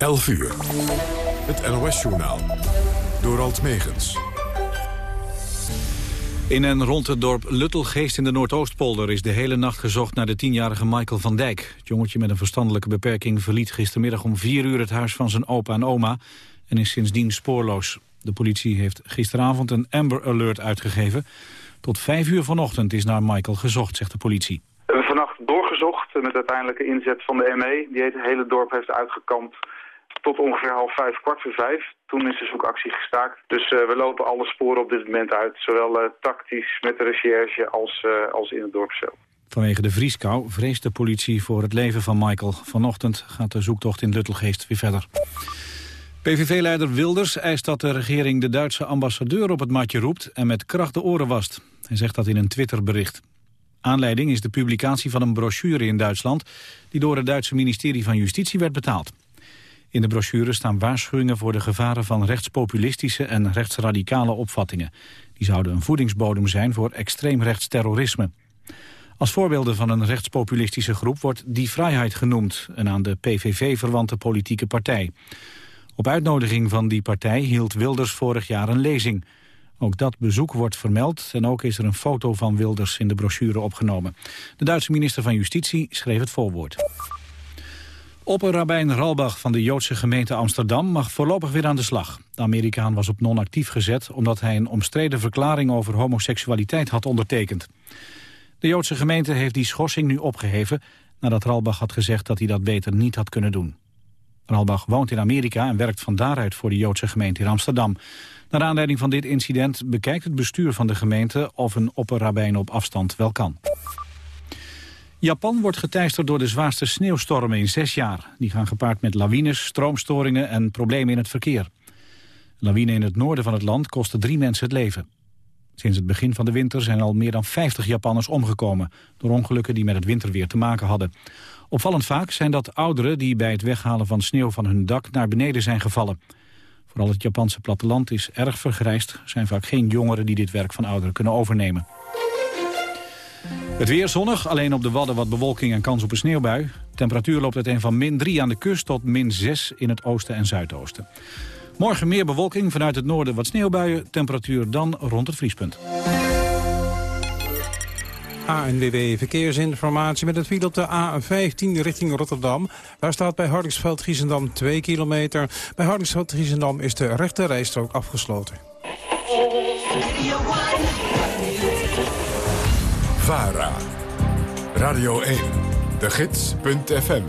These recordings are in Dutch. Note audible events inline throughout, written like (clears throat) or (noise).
11 uur. Het NOS-journaal. Door Alt Megens. In en rond het dorp Luttelgeest in de Noordoostpolder... is de hele nacht gezocht naar de tienjarige Michael van Dijk. Het jongetje met een verstandelijke beperking verliet gistermiddag om 4 uur... het huis van zijn opa en oma en is sindsdien spoorloos. De politie heeft gisteravond een Amber Alert uitgegeven. Tot 5 uur vanochtend is naar Michael gezocht, zegt de politie. We hebben vannacht doorgezocht met uiteindelijke inzet van de ME... die het hele dorp heeft uitgekampt tot ongeveer half vijf, kwart voor vijf. Toen is de zoekactie gestaakt. Dus uh, we lopen alle sporen op dit moment uit. Zowel uh, tactisch met de recherche als, uh, als in het dorp zelf. Vanwege de vrieskou vreest de politie voor het leven van Michael. Vanochtend gaat de zoektocht in Luttelgeest weer verder. PVV-leider Wilders eist dat de regering de Duitse ambassadeur op het matje roept... en met kracht de oren wast. Hij zegt dat in een Twitterbericht. Aanleiding is de publicatie van een brochure in Duitsland... die door het Duitse ministerie van Justitie werd betaald. In de brochure staan waarschuwingen voor de gevaren van rechtspopulistische en rechtsradicale opvattingen. Die zouden een voedingsbodem zijn voor extreemrechtsterrorisme. Als voorbeelden van een rechtspopulistische groep wordt Die Vrijheid genoemd, een aan de PVV verwante politieke partij. Op uitnodiging van die partij hield Wilders vorig jaar een lezing. Ook dat bezoek wordt vermeld en ook is er een foto van Wilders in de brochure opgenomen. De Duitse minister van Justitie schreef het voorwoord. Opperrabijn Ralbach van de Joodse gemeente Amsterdam mag voorlopig weer aan de slag. De Amerikaan was op non-actief gezet omdat hij een omstreden verklaring over homoseksualiteit had ondertekend. De Joodse gemeente heeft die schorsing nu opgeheven nadat Ralbach had gezegd dat hij dat beter niet had kunnen doen. Ralbach woont in Amerika en werkt van daaruit voor de Joodse gemeente in Amsterdam. Naar aanleiding van dit incident bekijkt het bestuur van de gemeente of een opperrabijn op afstand wel kan. Japan wordt geteisterd door de zwaarste sneeuwstormen in zes jaar. Die gaan gepaard met lawines, stroomstoringen en problemen in het verkeer. Een lawine in het noorden van het land kostte drie mensen het leven. Sinds het begin van de winter zijn al meer dan 50 Japanners omgekomen... door ongelukken die met het winterweer te maken hadden. Opvallend vaak zijn dat ouderen die bij het weghalen van sneeuw van hun dak... naar beneden zijn gevallen. Vooral het Japanse platteland is erg vergrijsd. Er zijn vaak geen jongeren die dit werk van ouderen kunnen overnemen. Het weer zonnig, alleen op de Wadden wat bewolking en kans op een sneeuwbui. Temperatuur loopt uiteen van min 3 aan de kust tot min 6 in het oosten en zuidoosten. Morgen meer bewolking, vanuit het noorden wat sneeuwbuien. Temperatuur dan rond het vriespunt. ANWB Verkeersinformatie met het file op de A15 richting Rotterdam. Daar staat bij Hardingsveld-Giessendam 2 kilometer. Bij Hardingsveld-Giessendam is de rechte rijstrook afgesloten. VARA. Radio 1. De Gids.fm.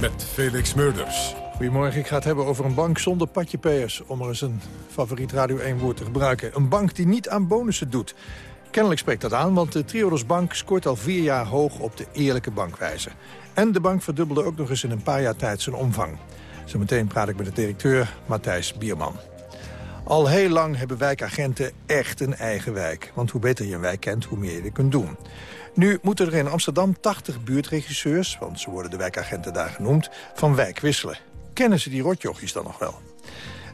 Met Felix Murders. Goedemorgen, ik ga het hebben over een bank zonder patjepayers... om er eens een favoriet Radio 1-woord te gebruiken. Een bank die niet aan bonussen doet. Kennelijk spreekt dat aan, want de Triodos Bank scoort al vier jaar hoog op de eerlijke bankwijze. En de bank verdubbelde ook nog eens in een paar jaar tijd zijn omvang. Zometeen praat ik met de directeur Matthijs Bierman. Al heel lang hebben wijkagenten echt een eigen wijk. Want hoe beter je een wijk kent, hoe meer je er kunt doen. Nu moeten er in Amsterdam 80 buurtregisseurs... want ze worden de wijkagenten daar genoemd, van wijk wisselen. Kennen ze die rotjochies dan nog wel?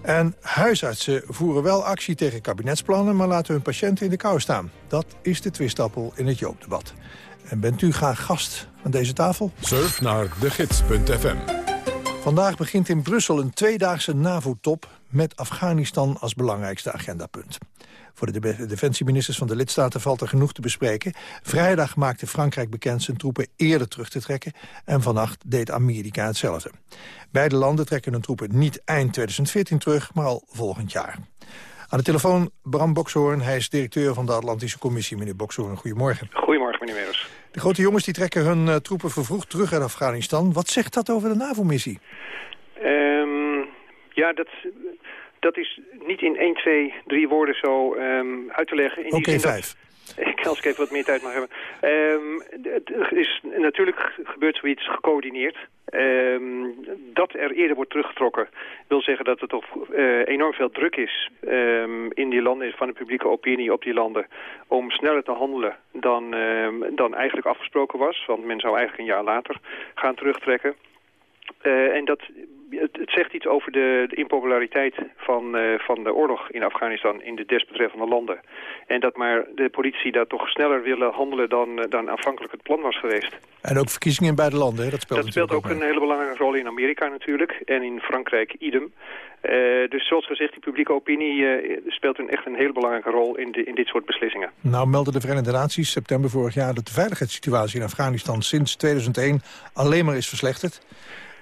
En huisartsen voeren wel actie tegen kabinetsplannen... maar laten hun patiënten in de kou staan. Dat is de twistappel in het Joopdebat. En bent u graag gast aan deze tafel? Surf naar degids.fm. Vandaag begint in Brussel een tweedaagse NAVO-top met Afghanistan als belangrijkste agendapunt. Voor de defensieministers van de lidstaten valt er genoeg te bespreken. Vrijdag maakte Frankrijk bekend zijn troepen eerder terug te trekken... en vannacht deed Amerika hetzelfde. Beide landen trekken hun troepen niet eind 2014 terug, maar al volgend jaar. Aan de telefoon Bram Bokshoorn, hij is directeur van de Atlantische Commissie. Meneer Bokshoorn, goedemorgen. Goedemorgen, meneer Meers. De grote jongens die trekken hun uh, troepen vervroegd terug uit Afghanistan. Wat zegt dat over de NAVO-missie? Um, ja, dat, dat is niet in 1, 2, 3 woorden zo um, uit te leggen. Oké, okay, vijf. (laughs) Ik, als ik even wat meer tijd mag hebben. Um, het is natuurlijk gebeurt zoiets gecoördineerd. Um, dat er eerder wordt teruggetrokken wil zeggen dat er toch uh, enorm veel druk is um, in die landen, van de publieke opinie op die landen, om sneller te handelen dan, dan eigenlijk afgesproken was. Want men zou eigenlijk een jaar later gaan terugtrekken. Uh, en dat het, het, zegt iets over de, de impopulariteit van, uh, van de oorlog in Afghanistan in de desbetreffende landen. En dat maar de politie daar toch sneller willen handelen dan, dan aanvankelijk het plan was geweest. En ook verkiezingen in beide landen, hè? dat speelt Dat speelt ook, een hele belangrijke rol in Amerika natuurlijk en in Frankrijk idem. Dus zoals gezegd, die publieke opinie speelt een, echt een hele belangrijke rol in, de, in dit soort beslissingen. Nou melden de Verenigde Naties september vorig jaar dat de veiligheidssituatie in Afghanistan sinds 2001 alleen maar is verslechterd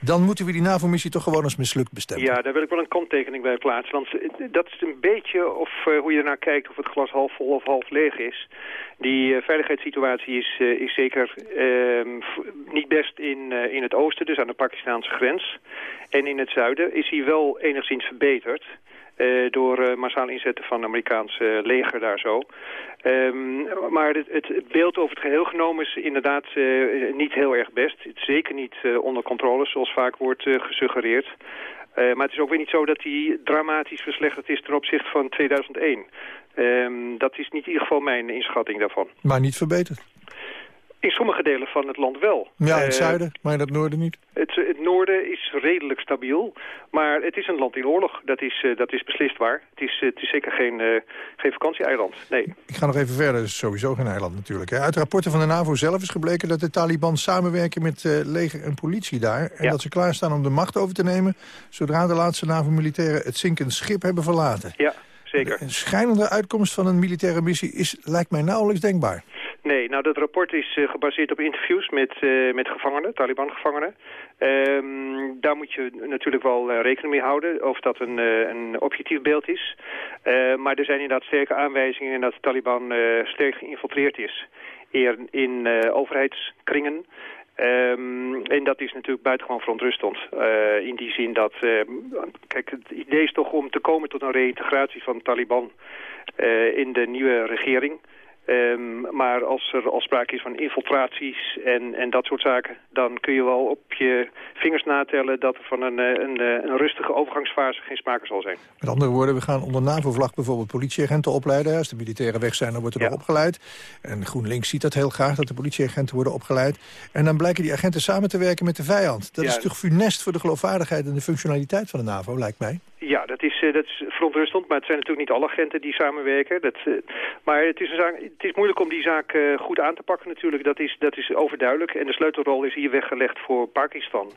dan moeten we die NAVO-missie toch gewoon als mislukt bestemmen. Ja, daar wil ik wel een kanttekening bij plaatsen. Want dat is een beetje of, uh, hoe je ernaar kijkt of het glas half vol of half leeg is. Die uh, veiligheidssituatie is, uh, is zeker ehm, niet best in, in het oosten, dus aan de Pakistaanse grens. En in het zuiden is hij wel enigszins verbeterd. Uh, door uh, massaal inzetten van het Amerikaanse leger daar zo. Um, maar het, het, beeld over het geheel genomen is inderdaad niet heel erg best. Het zeker niet onder controle, zoals vaak wordt gesuggereerd. maar het is ook weer niet zo dat hij dramatisch verslechterd is ten opzichte van 2001. Um, dat is niet in ieder geval mijn inschatting daarvan. Maar niet verbeterd? In sommige delen van het land wel. Ja, in het zuiden, maar in het noorden niet? Het, het, noorden is redelijk stabiel, maar het is een land in oorlog. Dat is, uh, dat is beslist waar. Het is, het is zeker geen, uh, geen vakantieeiland, nee. Ik ga nog even verder, het is sowieso geen eiland natuurlijk. Hè. Uit rapporten van de NAVO zelf is gebleken dat de Taliban samenwerken met leger en politie daar. En ja. dat ze klaarstaan om de macht over te nemen, zodra de laatste NAVO-militairen het zinkend schip hebben verlaten. Ja, zeker. De schijnende uitkomst van een militaire missie is, lijkt mij nauwelijks denkbaar. Nee, nou dat rapport is uh, gebaseerd op interviews met, uh, met gevangenen, Taliban-gevangenen. Um, daar moet je natuurlijk wel uh, rekening mee houden of dat een, een objectief beeld is. maar er zijn inderdaad sterke aanwijzingen dat de Taliban sterk geïnfiltreerd is in, in overheidskringen. Um, en dat is natuurlijk buitengewoon verontrustend. In die zin dat, kijk, het idee is toch om te komen tot een reïntegratie van de Taliban in de nieuwe regering. Um, maar als er al sprake is van infiltraties en, en dat soort zaken... dan kun je wel op je vingers natellen dat er van een, een, een rustige overgangsfase geen sprake zal zijn. Met andere woorden, we gaan onder NAVO-vlag bijvoorbeeld politieagenten opleiden. Als de militairen weg zijn, dan wordt er ja. opgeleid. En GroenLinks ziet dat heel graag, dat de politieagenten worden opgeleid. En dan blijken die agenten samen te werken met de vijand. Dat ja. is toch funest voor de geloofwaardigheid en de functionaliteit van de NAVO, lijkt mij. Ja, dat is, uh, dat is verontrustend, maar het zijn natuurlijk niet alle agenten die samenwerken. Dat, uh, maar het is, een zaak, het is moeilijk om die zaak uh, goed aan te pakken natuurlijk, dat is, dat is overduidelijk. En de sleutelrol is hier weggelegd voor Pakistan.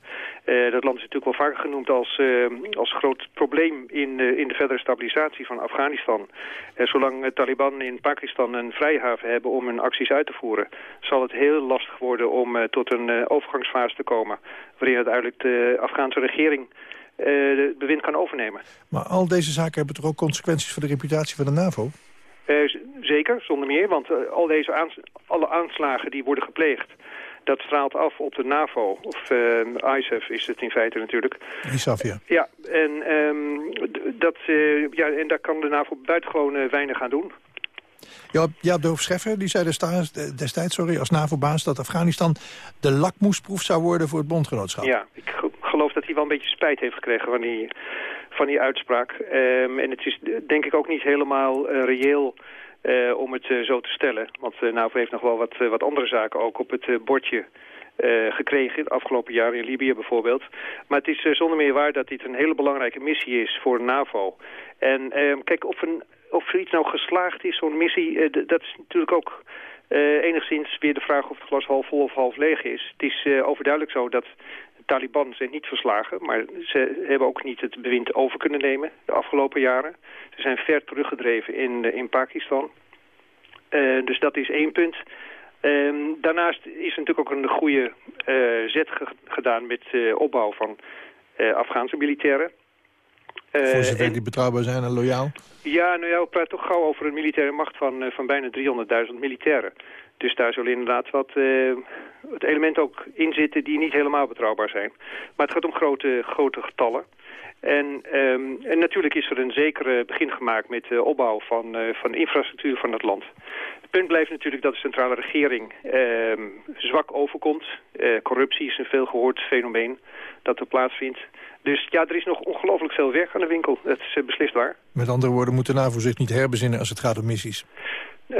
dat land is natuurlijk wel vaker genoemd als, als groot probleem in, in de verdere stabilisatie van Afghanistan. zolang Taliban in Pakistan een vrijhaven hebben om hun acties uit te voeren, zal het heel lastig worden om tot een overgangsfase te komen. Waarin uiteindelijk de Afghaanse regering het bewind kan overnemen. Maar al deze zaken hebben toch ook consequenties voor de reputatie van de NAVO? Uh, zeker, zonder meer, want uh, al deze aans alle aanslagen die worden gepleegd... dat straalt af op de NAVO, of ISAF is het in feite natuurlijk. ISAF, ja. Ja, en, um, dat, ja, en daar kan de NAVO buitengewoon weinig aan doen. Ja, Jaap Doof Scheffer die zei destijds, destijds sorry, als NAVO-baas... dat Afghanistan de lakmoesproef zou worden voor het bondgenootschap. Ja, ik geloof dat hij wel een beetje spijt heeft gekregen van die, van die uitspraak. Um, en het is denk ik ook niet helemaal uh, reëel uh, om het uh, zo te stellen. Want uh, NAVO heeft nog wel wat, wat andere zaken ook op het bordje gekregen. De afgelopen jaren in Libië bijvoorbeeld. Maar het is zonder meer waar dat dit een hele belangrijke missie is voor NAVO. En uh, kijk, of, een, of zoiets nou geslaagd is, zo'n missie, dat is natuurlijk ook... enigszins weer de vraag of het glas half vol of half leeg is. Het is overduidelijk zo dat Taliban zijn niet verslagen, maar ze hebben ook niet het bewind over kunnen nemen de afgelopen jaren. Ze zijn ver teruggedreven in, in Pakistan. Uh, dus dat is één punt. Um, daarnaast is er natuurlijk ook een goede uh, zet ge gedaan met opbouw van Afghaanse militairen. Voor zover die betrouwbaar zijn en loyaal? Ja, nou ja, we praten toch gauw over een militaire macht van, van bijna 300.000 militairen. Dus daar zullen inderdaad wat uh, het element ook in zitten die niet helemaal betrouwbaar zijn. Maar het gaat om grote, grote getallen. En, um, en natuurlijk is er een zekere begin gemaakt met de opbouw van, uh, van de infrastructuur van het land. Het punt blijft natuurlijk dat de centrale regering uh, zwak overkomt. Uh, corruptie is een veelgehoord fenomeen dat er plaatsvindt. Dus ja, er is nog ongelooflijk veel werk aan de winkel. Dat is beslist waar. Met andere woorden, moet de NAVO zich niet herbezinnen als het gaat om missies?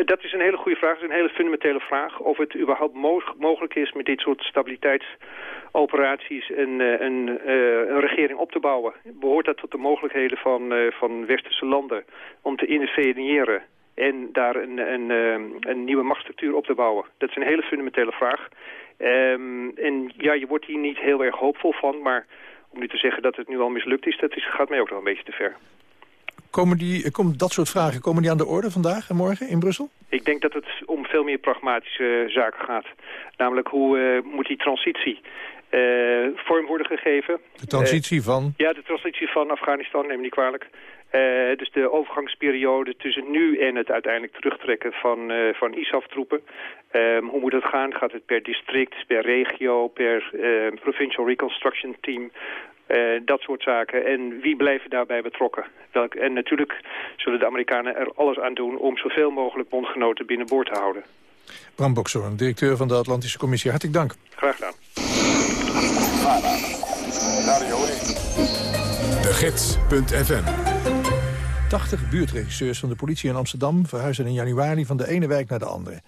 Dat is een hele goede vraag. Dat is een hele fundamentele vraag. Of het überhaupt mogelijk is met dit soort stabiliteitsoperaties een, een, een, regering op te bouwen. Behoort dat tot de mogelijkheden van, van westerse landen om te interveneren en daar een, een, een nieuwe machtsstructuur op te bouwen? Dat is een hele fundamentele vraag. Um, en ja, je wordt hier niet heel erg hoopvol van, maar om nu te zeggen dat het nu al mislukt is, dat is, gaat mij ook nog een beetje te ver. Komen, die, komen dat soort vragen komen die aan de orde vandaag en morgen in Brussel? Ik denk dat het om veel meer pragmatische zaken gaat. Namelijk hoe uh, moet die transitie uh, vorm worden gegeven. De transitie uh, van? Ja, de transitie van Afghanistan, neem me niet kwalijk. Uh, dus de overgangsperiode tussen nu en het uiteindelijk terugtrekken van, van ISAF-troepen. Um, hoe moet dat gaan? Gaat het per district, per regio, per Provincial Reconstruction Team? Dat soort zaken. En wie blijven daarbij betrokken? Welk, en natuurlijk zullen de Amerikanen er alles aan doen... om zoveel mogelijk bondgenoten binnenboord te houden. Bram Bokshoorn, directeur van de Atlantische Commissie. Hartelijk dank. Graag gedaan. De Gids.fm 80 buurtregisseurs van de politie in Amsterdam... verhuizen in januari van de ene wijk naar de andere.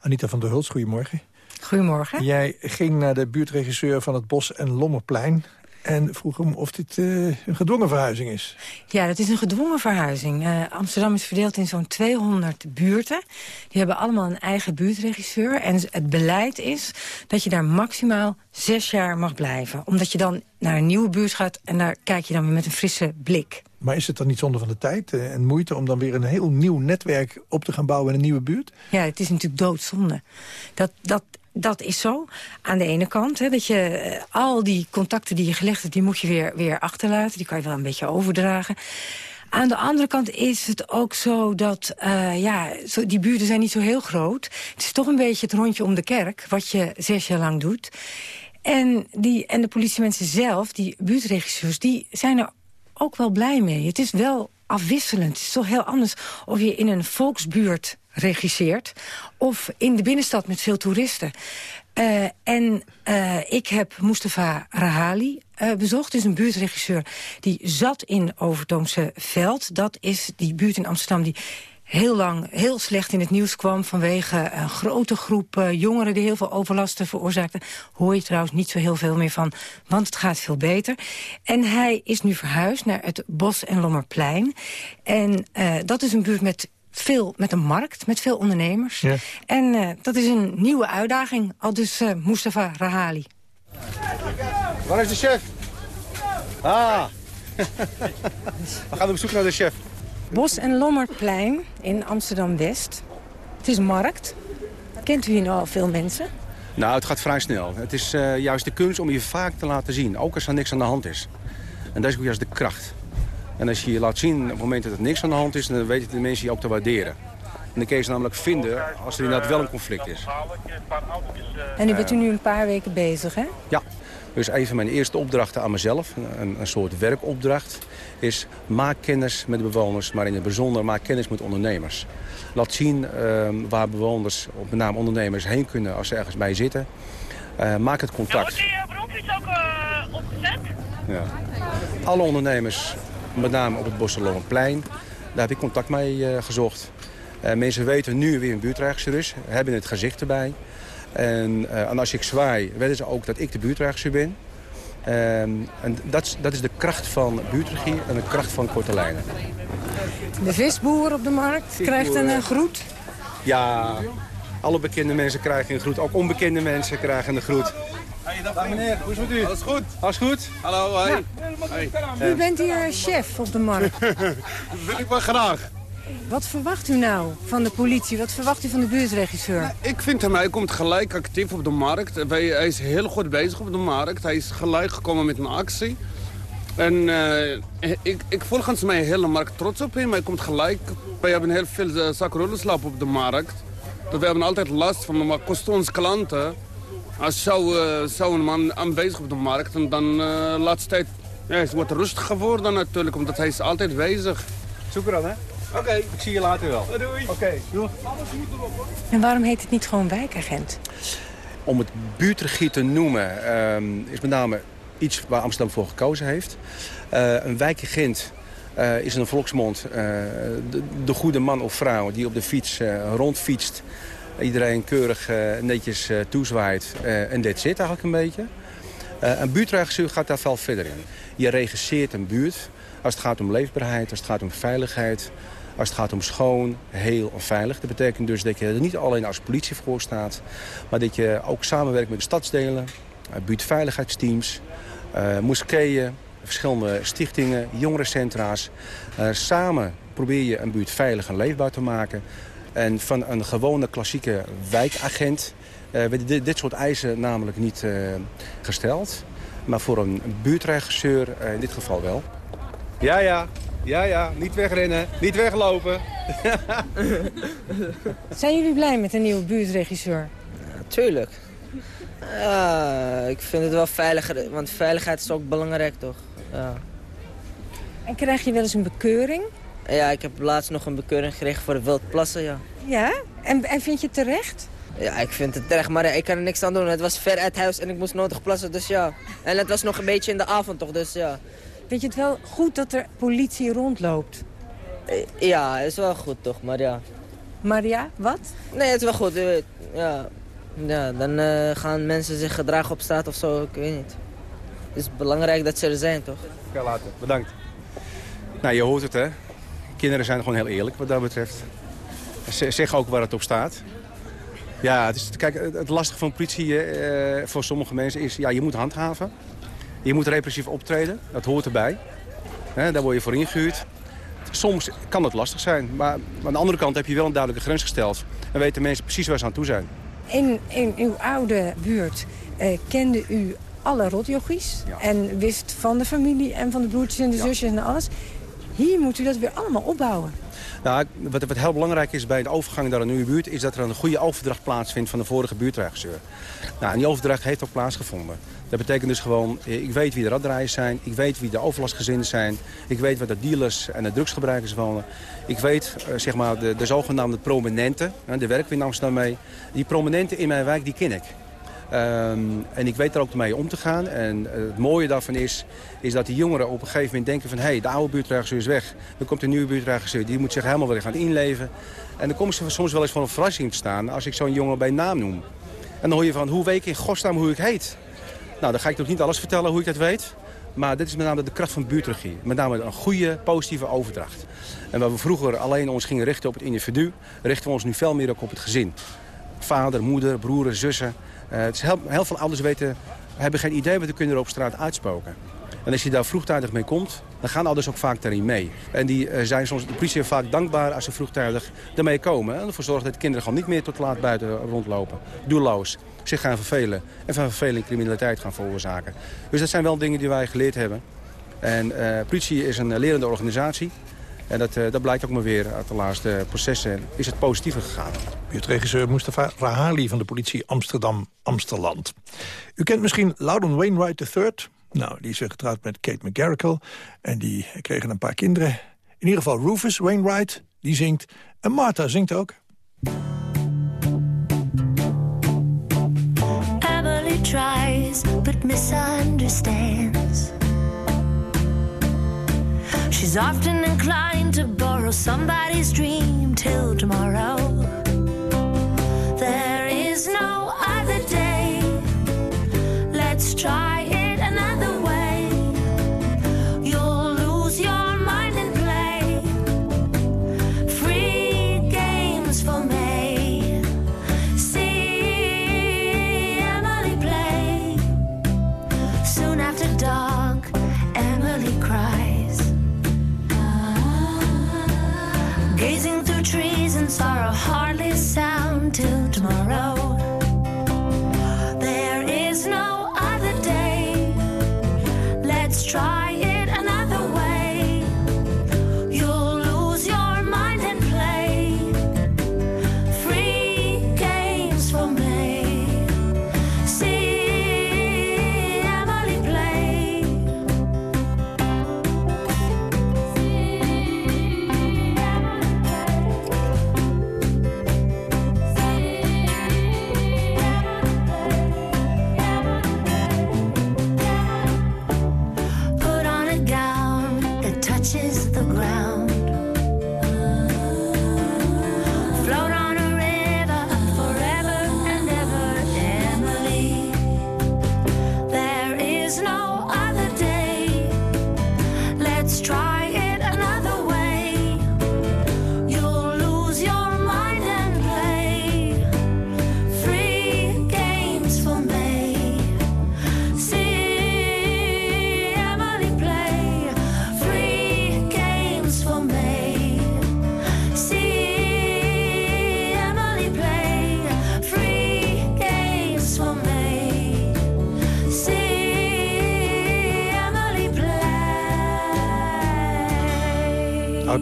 Anita van der Hulst, goedemorgen. Goedemorgen. Jij ging naar de buurtregisseur van het Bos- en Lommerplein... en vroeg hem of dit uh, een gedwongen verhuizing is. Ja, dat is een gedwongen verhuizing. Uh, Amsterdam is verdeeld in zo'n 200 buurten. Die hebben allemaal een eigen buurtregisseur. En het beleid is dat je daar maximaal zes jaar mag blijven. Omdat je dan naar een nieuwe buurt gaat... en daar kijk je dan weer met een frisse blik. Maar is het dan niet zonde van de tijd uh, en moeite... om dan weer een heel nieuw netwerk op te gaan bouwen in een nieuwe buurt? Ja, het is natuurlijk doodzonde. Dat, dat, dat is zo. Aan de ene kant, hè, dat je uh, al die contacten die je gelegd hebt... die moet je weer, weer achterlaten, die kan je wel een beetje overdragen. Aan de andere kant is het ook zo dat, uh, ja, zo, die buurten zijn niet zo heel groot. Het is toch een beetje het rondje om de kerk, wat je zes jaar lang doet. En, die, en de politiemensen zelf, die buurtregisseurs, die zijn er ook wel blij mee. Het is wel afwisselend. Het is toch heel anders of je in een volksbuurt regisseert... of in de binnenstad met veel toeristen. Uh, en uh, ik heb Mustafa Rahali uh, bezocht. Is een buurtregisseur die zat in Overtoomse Veld. Dat is die buurt in Amsterdam die heel lang heel slecht in het nieuws kwam... vanwege een grote groep jongeren die heel veel overlasten veroorzaakten. Hoor je trouwens niet zo heel veel meer van, want het gaat veel beter. En hij is nu verhuisd naar het Bos- en Lommerplein. En dat is een buurt met veel met een markt, met veel ondernemers. Ja. En uh, dat is een nieuwe uitdaging, al dus uh, Mustafa Rahali. Waar is de chef? Ah, (laughs) we gaan op zoek naar de chef. Bos- en Lommerplein in Amsterdam-West. Het is markt. Kent u hier nou al veel mensen? Nou, het gaat vrij snel. Het is uh, juist de kunst om je vaak te laten zien. Ook als er niks aan de hand is. En dat is ook juist de kracht. En als je je laat zien op het moment dat er niks aan de hand is... dan weten de mensen je ook te waarderen. En dan kun je ze namelijk vinden als er inderdaad wel een conflict is. En nu bent u nu een paar weken bezig, hè? Ja. Dus een van mijn eerste opdrachten aan mezelf, een, een soort werkopdracht... is maak kennis met de bewoners, maar in het bijzonder maak kennis met ondernemers. Laat zien uh, waar bewoners, met name ondernemers, heen kunnen als ze ergens bij zitten. Uh, maak het contact. Nou, wordt die bronfiets ook uh, opgezet? Ja. Alle ondernemers, met name op het Bosselongenplein, daar heb ik contact mee uh, gezocht. Uh, mensen weten nu wie een buurtregisseur is, hebben het gezicht erbij. En, uh, en als ik zwaai, weten ze ook dat ik de buurtregisseur ben. Um, en dat, dat is de kracht van buurtregie en de kracht van korte lijnen. De visboer op de markt krijgt een groet? Ja, alle bekende mensen krijgen een groet. Ook onbekende mensen krijgen een groet. Hey, dag meneer, hoe is het met u? Alles goed? Alles goed? Hallo, hoi. Ja. Hey. U bent hier chef op de markt. (laughs) dat wil ik wel graag. Wat verwacht u nou van de politie? Wat verwacht u van de buurtregisseur? Nou, ik vind hem, hij komt gelijk actief op de markt. Hij is heel goed bezig op de markt. Hij is gelijk gekomen met een actie. En uh, ik, ik volgens mij hele markt trots op hem. Hij komt gelijk. Wij hebben heel veel uh, op de markt. Dus we hebben altijd last van, maar kost ons klanten. Als zou, uh, zou een man aanwezig op de markt en dan uh, laatste tijd... Ja, hij wordt rustig geworden natuurlijk, omdat hij is altijd bezig. Zoek er dan, hè? Oké, okay, ik zie je later wel. Doei. Oké, okay, doei. En waarom heet het niet gewoon wijkagent? Om het buurtregie te noemen um, is met name iets waar Amsterdam voor gekozen heeft. Uh, een wijkagent uh, is een volksmond uh, de, de, goede man of vrouw die op de fiets uh, rondfietst. Iedereen keurig netjes toezwaait en dit zit eigenlijk een beetje. een buurtregisseur gaat daar veel verder in. Je regisseert een buurt als het gaat om leefbaarheid, als het gaat om veiligheid... als het gaat om schoon, heel en veilig. Dat betekent dus dat je er niet alleen als politie voor staat... maar dat je ook samenwerkt met de stadsdelen, buurtveiligheidsteams... moskeeën, verschillende stichtingen, jongerencentra's. Uh, samen probeer je een buurt veilig en leefbaar te maken. En van een gewone klassieke wijkagent uh, werden dit, dit, soort eisen namelijk niet uh, gesteld. Maar voor een buurtregisseur in dit geval wel. Ja, ja. Ja, ja. Niet wegrennen. Niet weglopen. (laughs) Zijn jullie blij met een nieuwe buurtregisseur? Ja, tuurlijk. Ja, ik vind het wel veiliger, want veiligheid is ook belangrijk, toch? Ja. En krijg je wel eens een bekeuring? Ja, ik heb laatst nog een bekeuring gekregen voor de wildplassen, ja. Ja? En, en vind je het terecht? Ja, ik vind het terecht, maar ik kan er niks aan doen. Het was ver uit huis en ik moest nodig plassen, dus ja. En het was nog een beetje in de avond toch, dus ja. Vind je het wel goed dat er politie rondloopt? Ja, het is wel goed toch, maar ja. Maar ja, wat? Nee, het is wel goed. Ja, ja dan uh, gaan mensen zich gedragen op straat of zo, ik weet niet. Het is belangrijk dat ze er zijn, toch? Oké, later. Bedankt. Nou, je hoort het, hè. Kinderen zijn gewoon heel eerlijk wat dat betreft. Ze zeggen ook waar het op staat. Ja, het, is, kijk, het lastige van politie eh, voor sommige mensen is... ja, je moet handhaven. Je moet repressief optreden. Dat hoort erbij. daar word je voor ingehuurd. Soms kan dat lastig zijn. Maar aan de andere kant heb je wel een duidelijke grens gesteld. En weten mensen precies waar ze aan toe zijn. In, in uw oude buurt eh, kende u alle rotjochies. En wist van de familie en van de broertjes en de zusjes en alles. Hier moet u dat weer allemaal opbouwen. Nou, wat, wat, heel belangrijk is bij de overgang naar een nieuwe buurt... is dat er een goede overdracht plaatsvindt van de vorige buurtregisseur. Nou, die overdracht heeft ook plaatsgevonden. Dat betekent dus gewoon, eh, ik weet wie de raddraaiers zijn... ik weet wie de overlastgezinnen zijn... ik weet waar de dealers en de drugsgebruikers wonen. Ik weet, eh, zeg maar, de, de zogenaamde prominenten, daar werken we in Amsterdam mee... die prominenten in mijn wijk, die ken ik. Um, en ik weet er ook mee om te gaan. En uh, het mooie daarvan is, is dat die jongeren op een gegeven moment denken van... hé, hey, de oude buurtregisseur is weg. Er komt een nieuwe buurtregisseur. Die moet zich helemaal weer gaan inleven. En dan komen ze soms wel eens voor een verrassing te staan... als ik zo'n jongen bij naam noem. En dan hoor je van, hoe weet ik in godsnaam hoe ik heet? Nou, dan ga ik nog niet alles vertellen hoe ik dat weet. Maar dit is met name de kracht van buurtregie. Met name een goede, positieve overdracht. En waar we vroeger alleen ons gingen richten op het individu... richten we ons nu veel meer ook op het gezin. Vader, moeder, broeren, zussen... Is heel, heel, veel ouders weten, hebben geen idee wat de kinderen op straat uitspoken. En als je daar vroegtijdig mee komt, dan gaan ouders ook vaak daarin mee. En die uh, zijn soms de politie vaak dankbaar als ze vroegtijdig ermee komen. En ervoor zorgen dat de kinderen gewoon niet meer tot laat buiten rondlopen. Doelloos. Zich gaan vervelen. En van verveling criminaliteit gaan veroorzaken. Dus dat zijn wel dingen die wij geleerd hebben. En uh, politie is een lerende organisatie. En dat, uh, dat blijkt ook maar weer uit de laatste processen. Is het positiever gegaan. Buurtregisseur Mustafa Rahali van de politie Amsterdam-Amsterland. U kent misschien Loudon Wainwright III. Nou, die is getrouwd met Kate McGarrigle. En die kregen een paar kinderen. In ieder geval Rufus Wainwright, die zingt. En Martha zingt ook. Emily tries, but misunderstands. She's often inclined to borrow somebody's dream till tomorrow. There is no other day. Let's try it another way. You'll lose your mind play. Free games for me. See Emily play. Soon after dark, Emily cries. Gazing through trees and sorrow hardly sound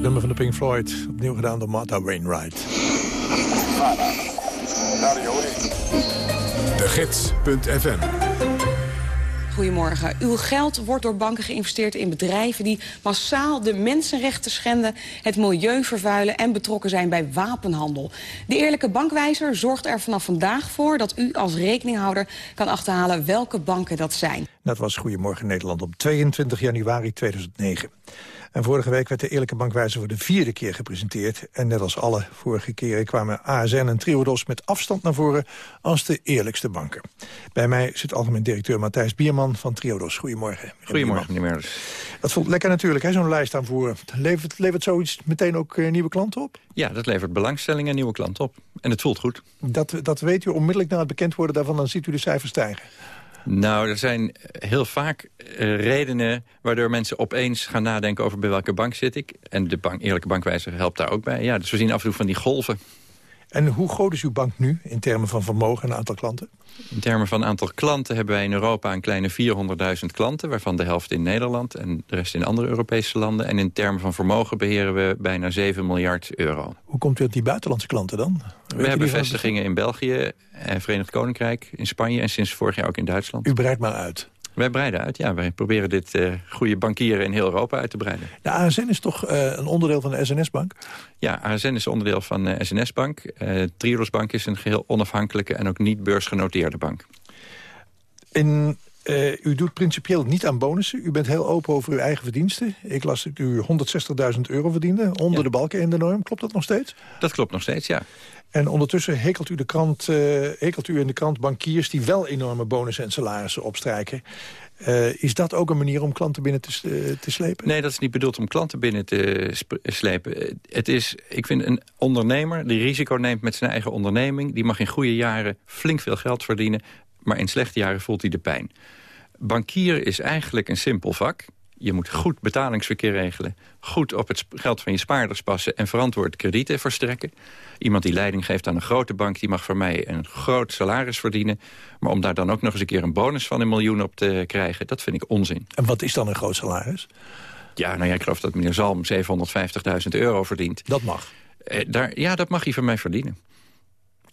nummer van de Pink Floyd. Opnieuw gedaan door Martha Wainwright. De Gids.fm Uw geld wordt door banken geïnvesteerd in bedrijven die massaal de mensenrechten schenden, het milieu vervuilen en betrokken zijn bij wapenhandel. De eerlijke bankwijzer zorgt er vanaf vandaag voor dat u als rekeninghouder kan achterhalen welke banken dat zijn. Dat was Goedemorgen Nederland op 22 januari 2009. En vorige week werd de Eerlijke Bankwijzer voor de vierde keer gepresenteerd. En net als alle vorige keren kwamen ASN en Triodos met afstand naar voren als de eerlijkste banken. Bij mij zit algemeen directeur Matthijs Bierman van Triodos. Goedemorgen. Goedemorgen, meneer Meurders. Dat voelt lekker natuurlijk, hè, zo'n lijst aanvoeren. Levert, levert zoiets meteen ook eh, nieuwe klanten op? Ja, dat levert belangstelling en nieuwe klanten op. En het voelt goed. Dat, dat weet u onmiddellijk na het bekend worden daarvan, dan ziet u de cijfers stijgen. Nou, er zijn heel vaak eh, redenen waardoor mensen opeens gaan nadenken over bij welke bank zit ik. En de bank, eerlijke bankwijzer helpt daar ook bij. Ja, dus we zien af en toe van die golven. En hoe groot is uw bank nu in termen van vermogen en aantal klanten? In termen van aantal klanten hebben wij in Europa een kleine 400.000 klanten... waarvan de helft in Nederland en de rest in andere Europese landen. En in termen van vermogen beheren we bijna 7 miljard euro. Hoe komt u op die buitenlandse klanten dan? Weet We hebben vestigingen in België, en Verenigd Koninkrijk, in Spanje... en sinds vorig jaar ook in Duitsland. U breidt maar uit. Wij breiden uit, ja. Wij proberen dit eh, goede bankieren in heel Europa uit te breiden. De ASN is toch eh, een onderdeel van de SNS-bank? Ja, ASN is onderdeel van eh, SNS-bank. Eh Triodos Bank is een geheel onafhankelijke en ook niet beursgenoteerde bank. En eh, u doet principieel niet aan bonussen. U bent heel open over uw eigen verdiensten. Ik las dat u 160.000 euro verdiende, onder de balken in de norm. Klopt dat nog steeds? Dat klopt nog steeds, ja. En ondertussen hekelt u, de krant, eh, hekelt u in de krant bankiers... die wel enorme bonussen en salarissen opstrijken. Eh, is dat ook een manier om klanten binnen te, te slepen? Nee, dat is niet bedoeld om klanten binnen te slepen. Het is, ik vind, een ondernemer die risico neemt met zijn eigen onderneming... die mag in goede jaren flink veel geld verdienen... maar in slechte jaren voelt hij de pijn. Bankier is eigenlijk een simpel vak. Je moet goed betalingsverkeer regelen. Goed op het geld van je spaarders passen... en verantwoord kredieten verstrekken. Iemand die leiding geeft aan een grote bank... die mag voor mij een groot salaris verdienen. Maar om daar dan ook nog eens een keer een bonus van een miljoen op te krijgen... dat vind ik onzin. En wat is dan een groot salaris? Ja, nou ja, ik geloof dat meneer Zalm 750.000 euro verdient. Dat mag. Eh, daar, ja, dat mag hij van mij verdienen.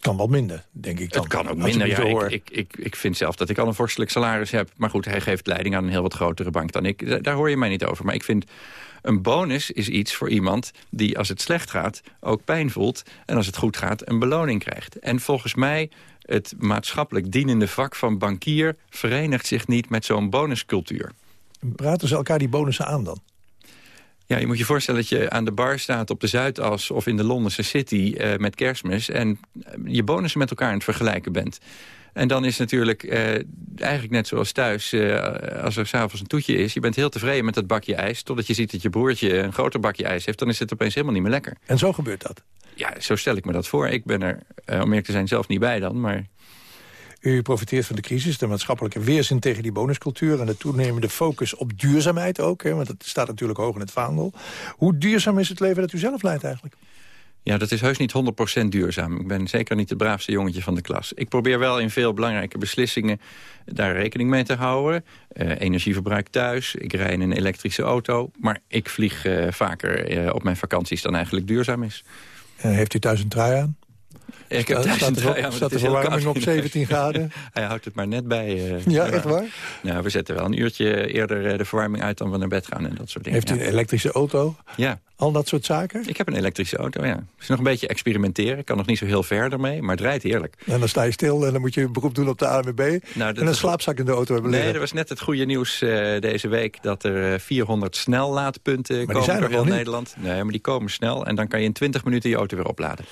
Kan wat minder, denk ik dan. Het kan ook minder. Ja, ik, ik, ik, ik vind zelf dat ik al een vorstelijk salaris heb. Maar goed, hij geeft leiding aan een heel wat grotere bank dan ik. Daar, daar hoor je mij niet over. Maar ik vind, een bonus is iets voor iemand die als het slecht gaat ook pijn voelt. En als het goed gaat een beloning krijgt. En volgens mij het maatschappelijk dienende vak van bankier... verenigt zich niet met zo'n bonuscultuur. Praten ze elkaar die bonussen aan dan? Ja, je moet je voorstellen dat je aan de bar staat op de Zuidas... of in de Londense City eh, met kerstmis... en eh, je bonussen met elkaar aan het vergelijken bent. En dan is natuurlijk eh, eigenlijk net zoals thuis... als er s'avonds een toetje is... je bent heel tevreden met dat bakje ijs... totdat je ziet dat je broertje een groter bakje ijs heeft... dan is het opeens helemaal niet meer lekker. En zo gebeurt dat? Ja, zo stel ik me dat voor. Ik ben er, om eerlijk te zijn, zelf niet bij dan, maar... U profiteert van de crisis, de maatschappelijke weerzin tegen die bonuscultuur... en de toenemende focus op duurzaamheid ook, hè, want dat staat natuurlijk hoog in het vaandel. Hoe duurzaam is het leven dat u zelf leidt eigenlijk? Ja, dat is heus niet 100% duurzaam. Ik ben zeker niet het braafste jongetje van de klas. Ik probeer wel in veel belangrijke beslissingen daar rekening mee te houden. Eh, energieverbruik thuis, ik rij in een elektrische auto. Maar ik vlieg eh, vaker eh, op mijn vakanties dan eigenlijk duurzaam is. Heeft u thuis een trui aan? Ik heb thuis staat een er- maar de verwarming op in huis. 17 graden? (laughs) Hij houdt het maar net bij. eh, Ja, echt waar? Nou, we zetten wel een uurtje eerder eh, de verwarming uit dan we naar bed gaan en dat soort dingen. Heeft u een elektrische auto? Ja. Al dat soort zaken? Ik heb een elektrische auto, ja. Het is nog een beetje experimenteren. Ik kan nog niet zo heel ver ermee, maar het rijdt heerlijk. En dan sta je stil en dan moet je een beroep doen op de ANWB... Nou, dat en een is- slaapzak in de auto hebben Nee, liggen. er was net het goede nieuws eh, deze week... dat er eh, 400 snellaadpunten die komen zijn door heel. Nederland. Nee, maar die komen snel en dan kan je in 20 minuten je auto weer opladen.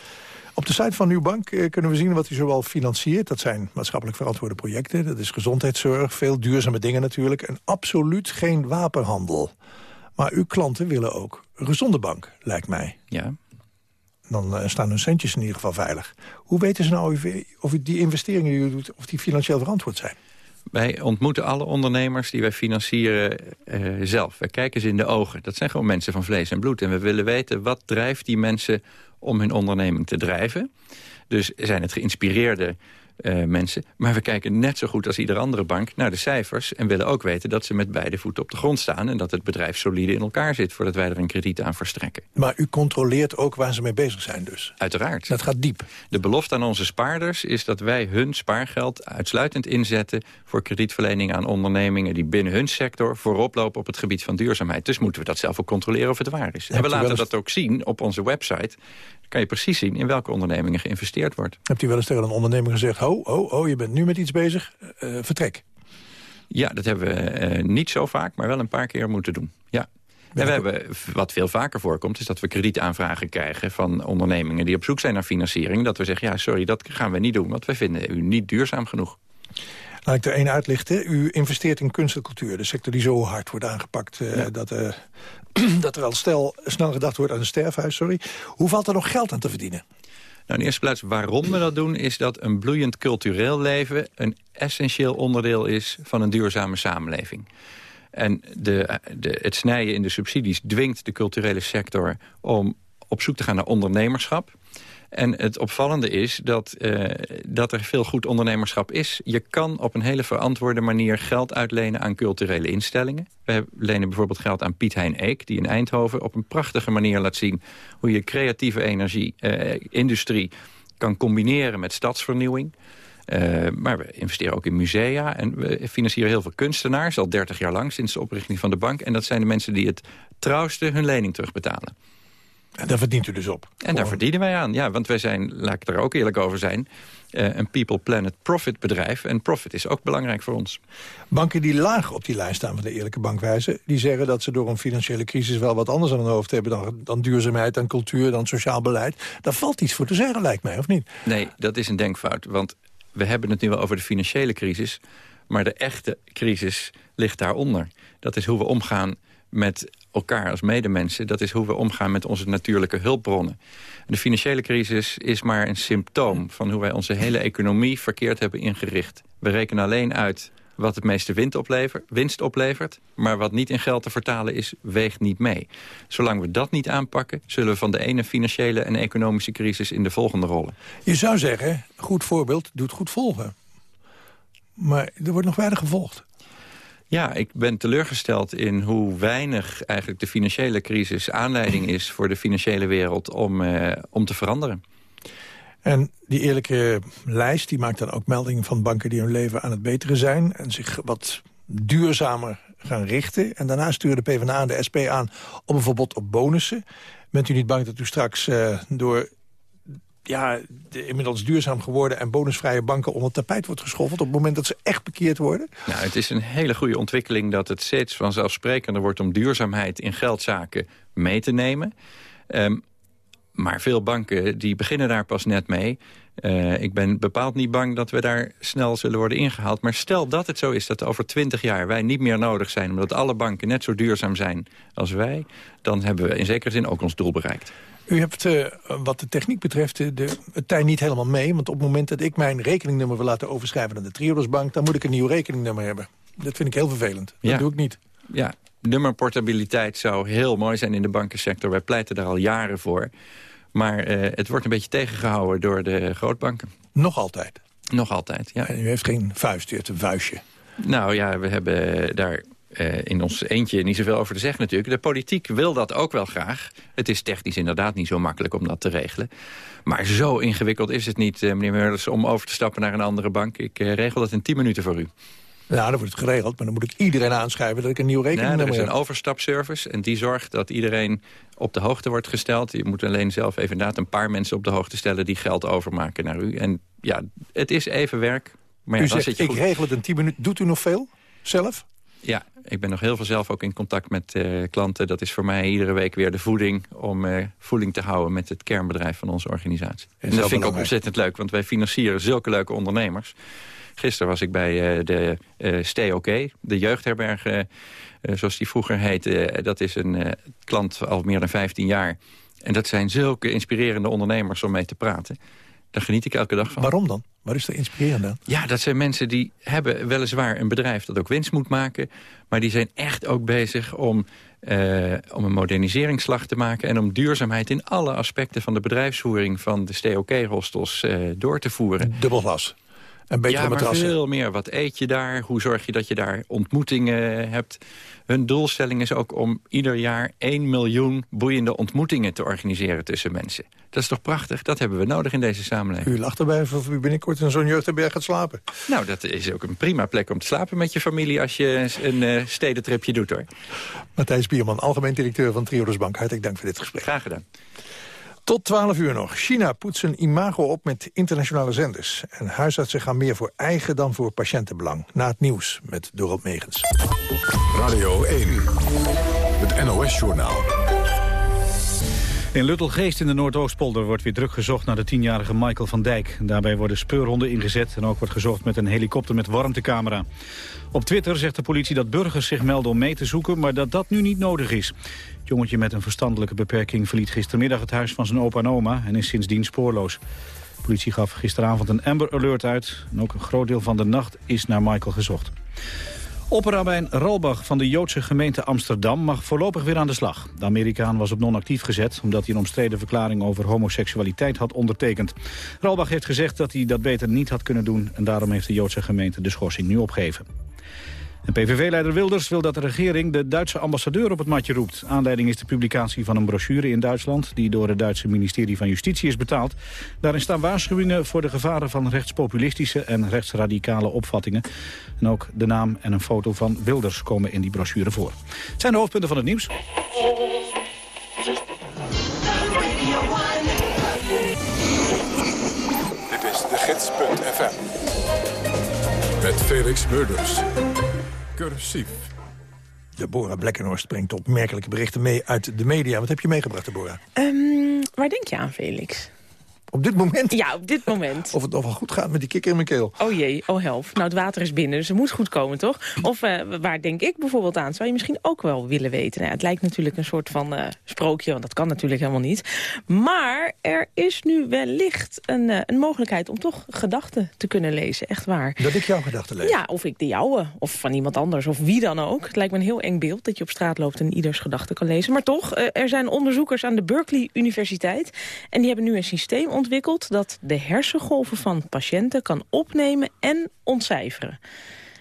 Op de site van uw bank eh, kunnen we zien wat u zoal financiert. Dat zijn maatschappelijk verantwoorde projecten. Dat is gezondheidszorg, veel duurzame dingen natuurlijk. En absoluut geen wapenhandel. Maar uw klanten willen ook een gezonde bank, lijkt mij. Ja. Dan eh, staan hun centjes in ieder geval veilig. Hoe weten ze nou of, of die investeringen die u doet... of die financieel verantwoord zijn? Wij ontmoeten alle ondernemers die wij financieren eh, zelf. Wij kijken ze in de ogen. Dat zijn gewoon mensen van vlees en bloed. En we willen weten wat drijft die mensen om hun onderneming te drijven. Dus zijn het geïnspireerde eh, mensen. Maar we kijken net zo goed als iedere andere bank naar de cijfers... en willen ook weten dat ze met beide voeten op de grond staan... en dat het bedrijf solide in elkaar zit voordat wij er een krediet aan verstrekken. Maar u controleert ook waar ze mee bezig zijn dus. Uiteraard. Dat gaat diep. De belofte aan onze spaarders is dat wij hun spaargeld uitsluitend inzetten... voor kredietverlening aan ondernemingen die binnen hun sector voorop lopen op het gebied van duurzaamheid. Dus moeten we dat zelf ook controleren of het waar is. En we laten dat ook zien op onze website. Kan je precies zien in welke ondernemingen geïnvesteerd wordt. Hebt u wel eens tegen een ondernemer gezegd... ho, ho, ho, je bent nu met iets bezig, eh, vertrek. Ja, dat hebben we eh, niet zo vaak, maar wel een paar keer moeten doen. Ja. En we hebben, wat veel vaker voorkomt, is dat we kredietaanvragen krijgen van ondernemingen die op zoek zijn naar financiering. Dat we zeggen, ja, sorry, dat gaan we niet doen, want wij vinden u niet duurzaam genoeg. Laat ik er één uitlichten. U investeert in kunst en cultuur. De sector die zo hard wordt aangepakt. eh, dat, eh, (clears throat) dat er al stel, snel gedacht wordt aan een sterfhuis. Sorry. Hoe valt er nog geld aan te verdienen? Nou, in de eerste plaats waarom we dat doen... is dat een bloeiend cultureel leven een essentieel onderdeel is... van een duurzame samenleving. En de, de, het snijden in de subsidies dwingt de culturele sector... om op zoek te gaan naar ondernemerschap. En het opvallende is dat, eh, dat er veel goed ondernemerschap is. Je kan op een hele verantwoorde manier geld uitlenen aan culturele instellingen. We lenen bijvoorbeeld geld aan Piet Hein Eek... die in Eindhoven op een prachtige manier laat zien... hoe je creatieve energie, eh, industrie kan combineren met stadsvernieuwing. Eh, maar we investeren ook in musea en we financieren heel veel kunstenaars... al 30 jaar lang sinds de oprichting van de bank. En dat zijn de mensen die het trouwste hun lening terugbetalen. En daar verdient u dus op. En daar verdienen wij aan, ja. Want wij zijn, laat ik er ook eerlijk over zijn... eh, een People Planet Profit bedrijf. En profit is ook belangrijk voor ons. Banken die laag op die lijst staan van de eerlijke bankwijze... die zeggen dat ze door een financiële crisis wel wat anders aan hun hoofd hebben... dan, dan duurzaamheid, dan cultuur, dan sociaal beleid. Daar valt iets voor te zeggen, lijkt mij, of niet? Nee, dat is een denkfout. Want we hebben het nu wel over de financiële crisis... maar de echte crisis ligt daaronder. Dat is hoe we omgaan met elkaar als medemensen. Dat is hoe we omgaan met onze natuurlijke hulpbronnen. De financiële crisis is maar een symptoom... van hoe wij onze hele economie verkeerd hebben ingericht. We rekenen alleen uit wat het meeste wind oplevert, winst oplevert... maar wat niet in geld te vertalen is, weegt niet mee. Zolang we dat niet aanpakken... zullen we van de ene financiële en economische crisis in de volgende rollen. Je zou zeggen, goed voorbeeld doet goed volgen. Maar er wordt nog weinig gevolgd. Ja, ik ben teleurgesteld in hoe weinig eigenlijk de financiële crisis aanleiding is voor de financiële wereld om, eh, om te veranderen. En die eerlijke lijst die maakt dan ook meldingen van banken die hun leven aan het beteren zijn... en zich wat duurzamer gaan richten. En daarna sturen de PvdA en de SP aan op een verbod op bonussen. Bent u niet bang dat u straks eh, door ja, de inmiddels duurzaam geworden... en bonusvrije banken onder tapijt wordt geschoffeld... op het moment dat ze echt bekeerd worden? Nou, het is een hele goede ontwikkeling dat het steeds vanzelfsprekender wordt... om duurzaamheid in geldzaken mee te nemen. Ehm, maar veel banken die beginnen daar pas net mee. Eh, ik ben bepaald niet bang dat we daar snel zullen worden ingehaald. Maar stel dat het zo is dat over twintig jaar wij niet meer nodig zijn... omdat alle banken net zo duurzaam zijn als wij... dan hebben we in zekere zin ook ons doel bereikt. U hebt eh, wat de techniek betreft eh, de, het tij niet helemaal mee. Want op het moment dat ik mijn rekeningnummer wil laten overschrijven aan de Triodosbank... dan moet ik een nieuw rekeningnummer hebben. Dat vind ik heel vervelend. Dat Ja. doe ik niet. Ja, nummerportabiliteit zou heel mooi zijn in de bankensector. Wij pleiten daar al jaren voor. Maar eh, het wordt een beetje tegengehouden door de grootbanken. Nog altijd? Nog altijd, ja. En u heeft geen vuist, u heeft een vuistje. Nou ja, we hebben daar eh, in ons eentje niet zoveel over te zeggen natuurlijk. De politiek wil dat ook wel graag. Het is technisch inderdaad niet zo makkelijk om dat te regelen. Maar zo ingewikkeld is het niet, eh, meneer Meurders, om over te stappen naar een andere bank. Ik eh, regel dat in 10 minuten voor u. Nou, dan wordt het geregeld, maar dan moet ik iedereen aanschrijven... dat ik een nieuw Ja, er is een heb. overstapservice en die zorgt dat iedereen op de hoogte wordt gesteld. Je moet alleen zelf even inderdaad een paar mensen op de hoogte stellen... die geld overmaken naar u. En ja, het is even werk, maar ja, u zegt, zit je ik goed. regel het in 10 minuten. Doet u nog veel? Zelf? Ja, ik ben nog heel veel zelf ook in contact met eh, klanten. Dat is voor mij iedere week weer de voeding om eh, voeling te houden met het kernbedrijf van onze organisatie. En dat vind ik ook ontzettend leuk, want wij financieren zulke leuke ondernemers. Gisteren was ik bij eh, de Stay OK, de jeugdherberg, zoals die vroeger heette. dat is een klant al meer dan 15 jaar. En dat zijn zulke inspirerende ondernemers om mee te praten. Daar geniet ik elke dag van. Waarom dan? Waar is er inspirerend aan? Ja, dat zijn mensen die hebben weliswaar een bedrijf dat ook winst moet maken. Maar die zijn echt ook bezig om, eh, om een moderniseringsslag te maken... en om duurzaamheid in alle aspecten van de bedrijfsvoering... van de STOK-hostels eh, door te voeren. Dubbel glas. En betere ja, maar matrassen. veel meer. Wat eet je daar? Hoe zorg je dat je daar ontmoetingen hebt? Hun doelstelling is ook om ieder jaar 1 miljoen boeiende ontmoetingen te organiseren tussen mensen. Dat is toch prachtig? Dat hebben we nodig in deze samenleving. U lacht erbij of u binnenkort in zo'n jeugdherberg gaat slapen. Nou, dat is ook een prima plek om te slapen met je familie... als je een eh, stedentripje doet, hoor. Matthijs Bierman, algemeen directeur van Triodos Bank. Hartelijk dank voor dit gesprek. Graag gedaan. Tot 12 uur nog. China poetst zijn imago op met internationale zenders. En huisartsen gaan meer voor eigen dan voor patiëntenbelang. Na het nieuws met Dorot Megens. Radio 1, het NOS-journaal. In Luttelgeest in de Noordoostpolder wordt weer druk gezocht naar de tienjarige Michael van Dijk. Daarbij worden speurhonden ingezet en ook wordt gezocht met een helikopter met warmtecamera. Op Twitter zegt de politie dat burgers zich melden om mee te zoeken, maar dat dat nu niet nodig is. Het jongetje met een verstandelijke beperking verliet gistermiddag het huis van zijn opa en oma en is sindsdien spoorloos. De politie gaf gisteravond een Amber Alert uit en ook een groot deel van de nacht is naar Michael gezocht. Opperrabijn Ralbach van de Joodse gemeente Amsterdam mag voorlopig weer aan de slag. De Amerikaan was op non-actief gezet omdat hij een omstreden verklaring over homoseksualiteit had ondertekend. Ralbach heeft gezegd dat hij dat beter niet had kunnen doen en daarom heeft de Joodse gemeente de schorsing nu opgegeven. En PVV-leider Wilders wil dat de regering de Duitse ambassadeur op het matje roept. Aanleiding is de publicatie van een brochure in Duitsland... die door het Duitse ministerie van Justitie is betaald. Daarin staan waarschuwingen voor de gevaren van rechtspopulistische en rechtsradicale opvattingen. En ook de naam en een foto van Wilders komen in die brochure voor. Het zijn de hoofdpunten van het nieuws. Dit is de gids.fm. Met Felix Murders. Cursief. Deborah Blekkenhorst brengt opmerkelijke berichten mee uit de media. Wat heb je meegebracht, Deborah? Ehm, waar denk je aan, Felix? Op dit moment? Ja, op dit moment. Of het nog wel goed gaat met die kikker in mijn keel. Oh jee, oh help. Nou, het water is binnen, dus het moet goed komen, toch? Of eh, waar denk ik bijvoorbeeld aan? Zou je misschien ook wel willen weten. Nou, het lijkt natuurlijk een soort van eh, sprookje, want dat kan natuurlijk helemaal niet. Maar er is nu wellicht een, eh, een mogelijkheid om toch gedachten te kunnen lezen. Echt waar. Dat ik jouw gedachten lees? Ja, of ik de jouwe, of van iemand anders, of wie dan ook. Het lijkt me een heel eng beeld dat je op straat loopt en ieders gedachten kan lezen. Maar toch, er zijn onderzoekers aan de Berkeley Universiteit. En die hebben nu een systeem ontwikkeld dat de hersengolven van patiënten kan opnemen en ontcijferen.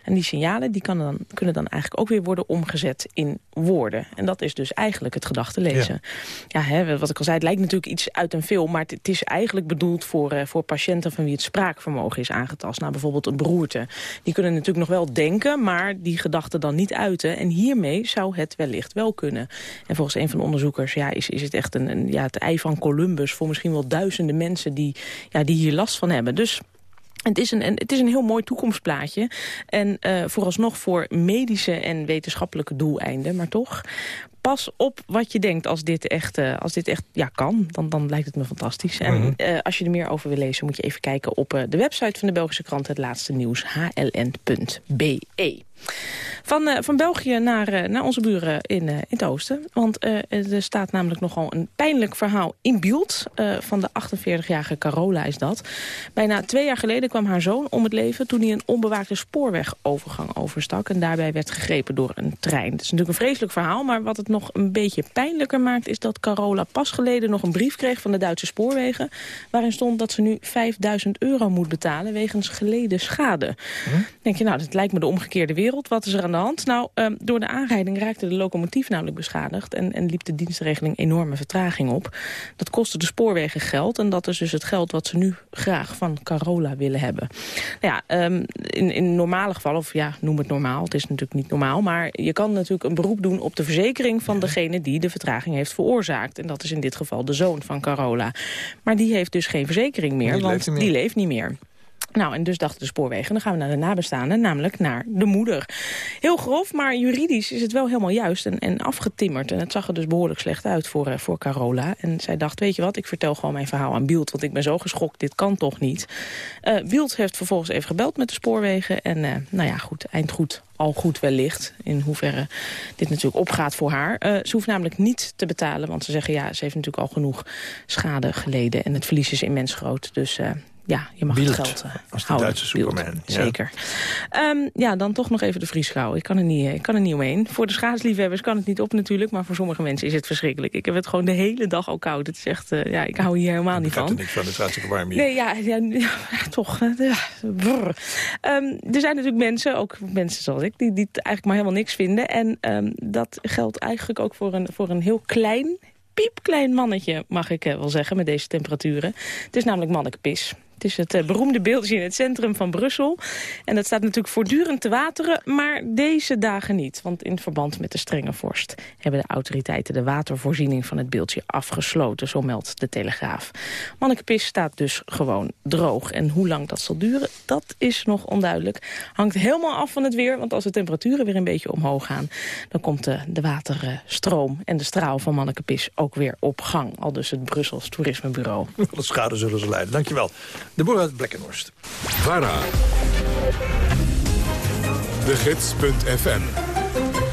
En die signalen die kan dan, kunnen dan eigenlijk ook weer worden omgezet in woorden. En dat is dus eigenlijk het gedachtenlezen. Ja, hè, wat ik al zei, het lijkt natuurlijk iets uit een film... maar het, het is eigenlijk bedoeld voor, eh, voor patiënten van wie het spraakvermogen is aangetast. Nou, bijvoorbeeld een beroerte. Die kunnen natuurlijk nog wel denken, maar die gedachten dan niet uiten. En hiermee zou het wellicht wel kunnen. En volgens een van de onderzoekers ja, is, is het echt een, een, ja, het ei van Columbus... voor misschien wel duizenden mensen die, ja, die hier last van hebben. Dus het is, een, het is een heel mooi toekomstplaatje. En eh, vooralsnog voor medische en wetenschappelijke doeleinden. Maar toch, pas op wat je denkt als dit echt, eh, als dit echt ja, kan. Dan, dan lijkt het me fantastisch. En Mhm. eh, als je er meer over wil lezen, moet je even kijken op eh, de website van de Belgische krant. Het laatste nieuws, hln.be. Van, van België naar, naar onze buren in, in het oosten. Want er staat namelijk nogal een pijnlijk verhaal in beeld. van de 48-jarige Carola is dat. Bijna twee jaar geleden kwam haar zoon om het leven... toen hij een onbewaakte spoorwegovergang overstak... en daarbij werd gegrepen door een trein. Het is natuurlijk een vreselijk verhaal... maar wat het nog een beetje pijnlijker maakt... is dat Carola pas geleden nog een brief kreeg van de Duitse spoorwegen... waarin stond dat ze nu 5000 euro moet betalen... wegens geleden schade. denk je, nou, dat lijkt me de omgekeerde wereld. Wat is er aan de hand? Nou, ehm, door de aanrijding raakte de locomotief namelijk beschadigd... En, en liep de dienstregeling enorme vertraging op. Dat kostte de spoorwegen geld. En dat is dus het geld wat ze nu graag van Carola willen hebben. Nou ja, ehm, in, in normale gevallen, of ja, noem het normaal. Het is natuurlijk niet normaal. Maar je kan natuurlijk een beroep doen op de verzekering van degene die de vertraging heeft veroorzaakt. En dat is in dit geval de zoon van Carola. Maar die heeft dus geen verzekering meer, Die want leeft niet meer. die leeft niet meer. Nou, en dus dachten de spoorwegen, dan gaan we naar de nabestaanden, namelijk naar de moeder. Heel grof, maar juridisch is het wel helemaal juist en, en afgetimmerd. En het zag er dus behoorlijk slecht uit voor, eh, voor Carola. En zij dacht, weet je wat, ik vertel gewoon mijn verhaal aan Bielt, want ik ben zo geschokt, dit kan toch niet. Eh Bielt heeft vervolgens even gebeld met de spoorwegen en eh, nou ja, goed, eind goed, al goed wellicht. In hoeverre dit natuurlijk opgaat voor haar. Ze hoeft namelijk niet te betalen, want ze zeggen, ja, ze heeft natuurlijk al genoeg schade geleden en het verlies is immens groot. Dus ja, je mag het geld eh, als de houden. Duitse Superman, ja. Zeker. Ehm, ja, dan toch nog even de vrieskou. Ik kan, er niet, eh, ik kan er niet omheen. Voor de schaatsliefhebbers kan het niet op natuurlijk... maar voor sommige mensen is het verschrikkelijk. Ik heb het gewoon de hele dag al koud. Het is echt, eh, ja, ik hou hier helemaal niet Ik van. er niks van, het is hartstikke warm hier. Nee, ja, ja, ja, (laughs) toch. eh. Ehm, er zijn natuurlijk mensen, ook mensen zoals ik, die, die het eigenlijk maar helemaal niks vinden. En ehm, dat geldt eigenlijk ook voor een, voor een heel klein, piepklein mannetje, mag ik wel zeggen, met deze temperaturen. Het is namelijk mannekepis. Het is het eh, beroemde beeldje in het centrum van Brussel. En dat staat natuurlijk voortdurend te wateren, maar deze dagen niet. Want in verband met de strenge vorst hebben de autoriteiten de watervoorziening van het beeldje afgesloten, zo meldt de Telegraaf. Mannekepis staat dus gewoon droog. En hoe lang dat zal duren, dat is nog onduidelijk. Hangt helemaal af van het weer, want als de temperaturen weer een beetje omhoog gaan, dan komt de, waterstroom en de straal van Mannekepis ook weer op gang. Al dus het Brussels Toerismebureau. Wat schade zullen ze leiden. Dankjewel. De boer uit Blekkenhorst. VARA. De Gids.fm.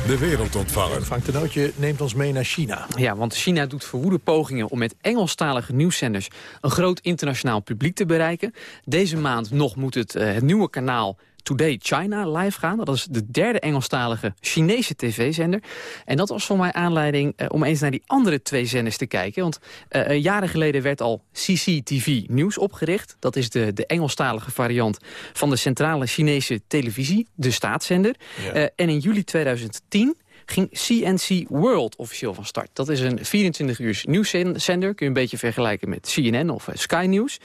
De wereldontvanger. Frank de Nootje neemt ons mee naar China. Ja, want China doet verwoede pogingen om met Engelstalige nieuwszenders een groot internationaal publiek te bereiken. Deze maand nog moet het, eh, het nieuwe kanaal Today China live gaan. Dat is de derde Engelstalige Chinese tv-zender. En dat was voor mij aanleiding eh, om eens naar die andere twee zenders te kijken. Want eh, jaren geleden werd al CCTV Nieuws opgericht. Dat is de, de Engelstalige variant van de centrale Chinese televisie, de staatszender. Ja. Eh, en in juli 2010 ging CNC World officieel van start. Dat is een 24 uur nieuwszender. Kun je een beetje vergelijken met CNN of eh, Sky News.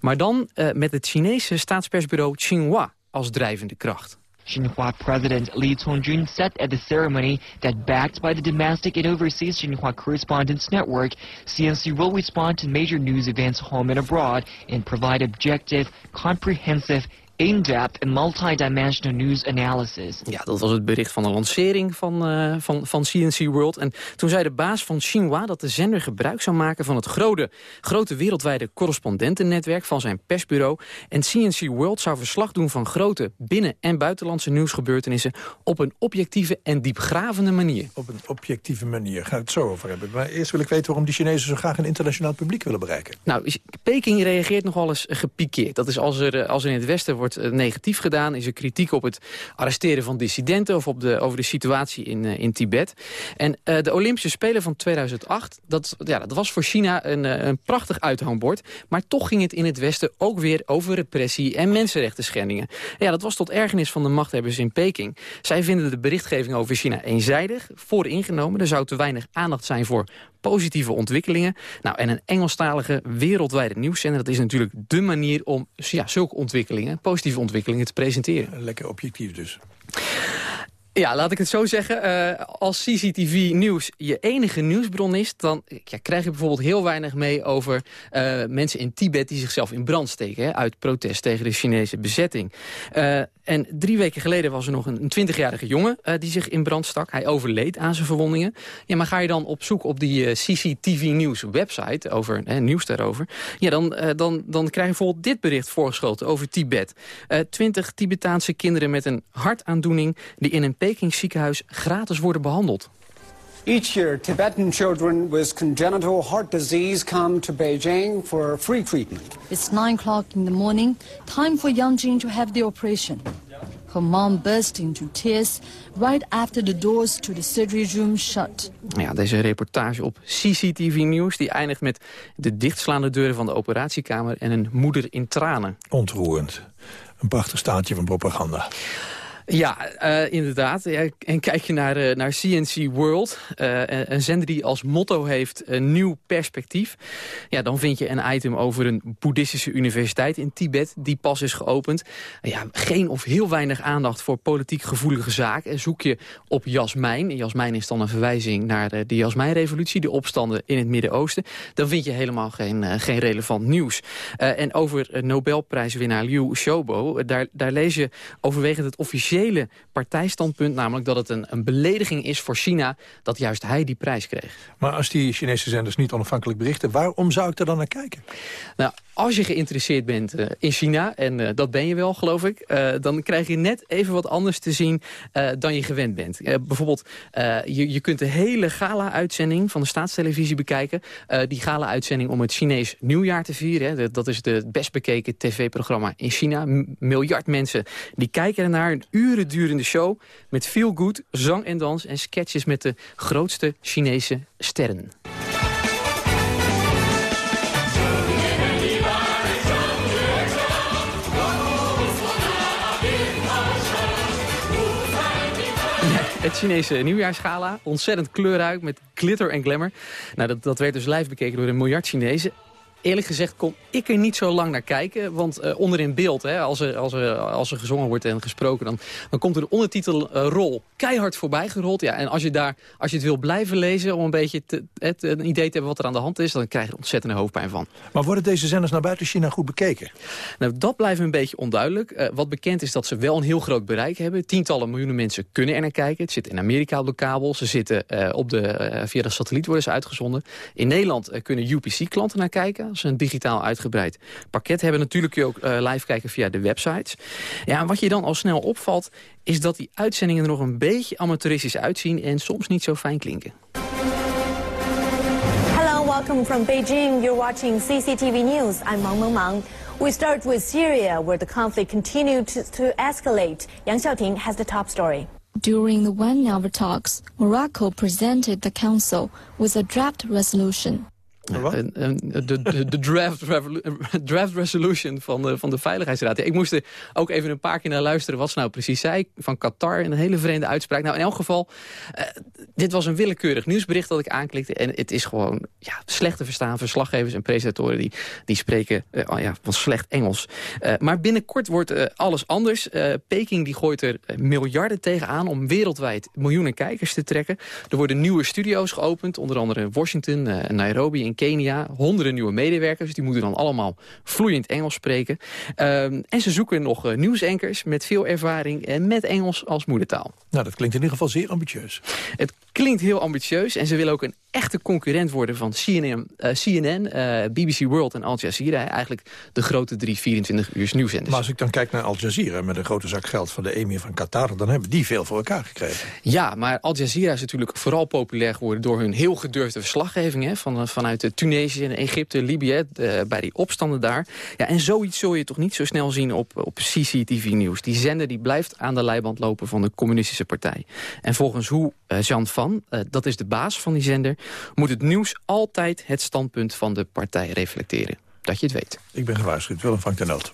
Maar dan eh, met het Chinese staatspersbureau Xinhua als drijvende kracht. Xinhua President Li Congjun said at the ceremony that backed by the domestic and overseas Xinhua Correspondents Network, CNC will respond to major news events home and abroad and provide objective, comprehensive, in-depth and multi-dimensional news analysis. Ja, dat was het bericht van de lancering van, eh, van, van CNC World. En toen zei de baas van Xinhua dat de zender gebruik zou maken... van het grote, grote wereldwijde correspondentennetwerk van zijn persbureau. En CNC World zou verslag doen van grote binnen- en buitenlandse nieuwsgebeurtenissen... op een objectieve en diepgravende manier. Op een objectieve manier. Gaan we het zo over hebben. Maar eerst wil ik weten waarom die Chinezen zo graag een internationaal publiek willen bereiken. Nou, Peking reageert nogal eens gepikeerd. Dat is als er, eh, als er in het Westen wordt eh, negatief gedaan... is er kritiek op het arresteren van dissidenten... of op de, over de situatie in, eh, in Tibet. En eh, de Olympische Spelen van 2008... Dat, ja, dat was voor China een, een prachtig uithangbord. Maar toch ging het in het Westen ook weer over repressie... en mensenrechten schendingen. Ja, dat was tot ergernis van de machthebbers in Peking. Zij vinden de berichtgeving over China eenzijdig, vooringenomen. Er zou te weinig aandacht zijn voor positieve ontwikkelingen. Nou, en een Engelstalige wereldwijde nieuwszender... dat is natuurlijk dé manier om ja, zulke ontwikkelingen, positieve ontwikkelingen, te presenteren. Lekker objectief dus. Ja, laat ik het zo zeggen. Eh, als CCTV Nieuws je enige nieuwsbron is... dan ja, krijg je bijvoorbeeld heel weinig mee over eh, mensen in Tibet... die zichzelf in brand steken hè, uit protest tegen de Chinese bezetting. Eh, en drie weken geleden was er nog een 20-jarige jongen eh, die zich in brand stak. Hij overleed aan zijn verwondingen. Ja, maar ga je dan op zoek op die eh, CCTV Nieuws website... over nieuws daarover... Ja, dan, eh, dan, dan krijg je bijvoorbeeld dit bericht voorgeschoten over Tibet. Twintig Tibetaanse kinderen met een hartaandoening... die in een Peking ziekenhuis gratis worden behandeld. Each year, Tibetan children with congenital heart disease come to Beijing for free treatment. It's 9 o'clock in the morning, time for Yang Jing to have the operation. Her mom burst into tears right after the doors to the surgery room shut. Ja, deze reportage op CCTV Nieuws die eindigt met de dichtslaande deuren van de operatiekamer... en een moeder in tranen. Ontroerend. Een prachtig staaltje van propaganda. Ja, eh, inderdaad. Ja, en kijk je naar, eh, naar CNC World, eh, een- zender die als motto heeft een nieuw perspectief. Ja, dan vind je een item over een boeddhistische universiteit in Tibet die pas is geopend. Ja, geen of heel weinig aandacht voor politiek gevoelige zaken. En zoek je op Jasmijn, en Jasmijn is dan een verwijzing naar de, de Jasmijnrevolutie, de opstanden in het Midden-Oosten, dan vind je helemaal geen, geen relevant nieuws. En over Nobelprijswinnaar Liu eh, daar, daar lees je overwegend het officiële partijstandpunt, namelijk dat het een, een belediging is voor China dat juist hij die prijs kreeg. Maar als die Chinese zenders niet onafhankelijk berichten... waarom zou ik er dan naar kijken? Nou, als je geïnteresseerd bent eh, in China, en eh, dat ben je wel, geloof ik... eh, dan krijg je net even wat anders te zien dan je gewend bent. Bijvoorbeeld, je, je kunt de hele gala-uitzending van de staatstelevisie bekijken. Die gala-uitzending om het Chinees nieuwjaar te vieren. Hè. Dat- is de best bekeken tv-programma in China. M- miljard mensen die kijken ernaar. Een uren durende show met veel goed, zang en dans... en sketches met de grootste Chinese sterren. Het Chinese nieuwjaarsgala. Ontzettend kleurrijk met glitter en glamour. Nou, dat, dat werd dus live bekeken door een miljard Chinezen. Eerlijk gezegd kon ik er niet zo lang naar kijken. Want eh, onder in beeld, hè, als, er, als, er, als er gezongen wordt en gesproken... dan, dan komt er de ondertitel eh, rol keihard voorbij gerold. Ja, en als je, daar, als je het wil blijven lezen om een beetje te, het, een idee te hebben wat er aan de hand is... dan krijg je er ontzettende hoofdpijn van. Maar worden deze zenders naar buiten China goed bekeken? Nou, dat blijft een beetje onduidelijk. Eh, wat bekend is dat ze wel een heel groot bereik hebben. Tientallen miljoenen mensen kunnen er naar kijken. Het zit in Amerika op de kabel. Ze zitten eh, op de, eh, via de satelliet worden ze uitgezonden. In Nederland eh, kunnen UPC-klanten naar kijken. Dat is een digitaal uitgebreid pakket. Hebben natuurlijk kun je ook eh, live kijken via de websites. Ja, en wat je dan al snel opvalt... is dat die uitzendingen er nog een beetje amateuristisch uitzien... en soms niet zo fijn klinken. Hello, welcome from Beijing. You're watching CCTV News. I'm Meng Meng Mang. We start with Syria, where the conflict continued to, to escalate. Yang Xiaoting has the top story. During the one-hour talks, Morocco presented the council with a draft resolution. De, de, de draft, draft resolution van de, van de Veiligheidsraad. Ik moest er ook even een paar keer naar luisteren wat ze nou precies zei. Van Qatar, een hele vreemde uitspraak. Nou, in elk geval, eh, dit was een willekeurig nieuwsbericht dat ik aanklikte. En het is gewoon ja, slecht te verstaan. Verslaggevers en presentatoren die, die spreken eh, oh ja, van slecht Engels. Eh, maar binnenkort wordt alles anders. Peking die gooit er miljarden tegenaan om wereldwijd miljoenen kijkers te trekken. Er worden nieuwe studio's geopend. Onder andere in Washington, Nairobi in Kenia. Honderden nieuwe medewerkers. Die moeten dan allemaal vloeiend Engels spreken. Ehm, en ze zoeken nog eh, nieuwsankers met veel ervaring en met Engels als moedertaal. Nou, dat klinkt in ieder geval zeer ambitieus. Het klinkt heel ambitieus en ze willen ook een echte concurrent worden van CNN, CNN BBC World en Al Jazeera. Eigenlijk de grote drie 24 uur nieuwszenders. Maar als ik dan kijk naar Al Jazeera met een grote zak geld van de emir van Qatar... dan hebben die veel voor elkaar gekregen. Ja, maar Al Jazeera is natuurlijk vooral populair geworden... door hun heel gedurfde verslaggeving hè, van, eh, vanuit eh, Tunesië, Egypte, Libië... eh, bij die opstanden daar. Ja, en zoiets zul je toch niet zo snel zien op, op CCTV-nieuws. Die zender die blijft aan de leiband lopen van de communistische partij. En volgens hoe eh, Jean Van, eh, dat is de baas van die zender... moet het nieuws altijd het standpunt van de partij reflecteren. Dat je het weet. Ik ben gewaarschuwd. Willem vangt de noot.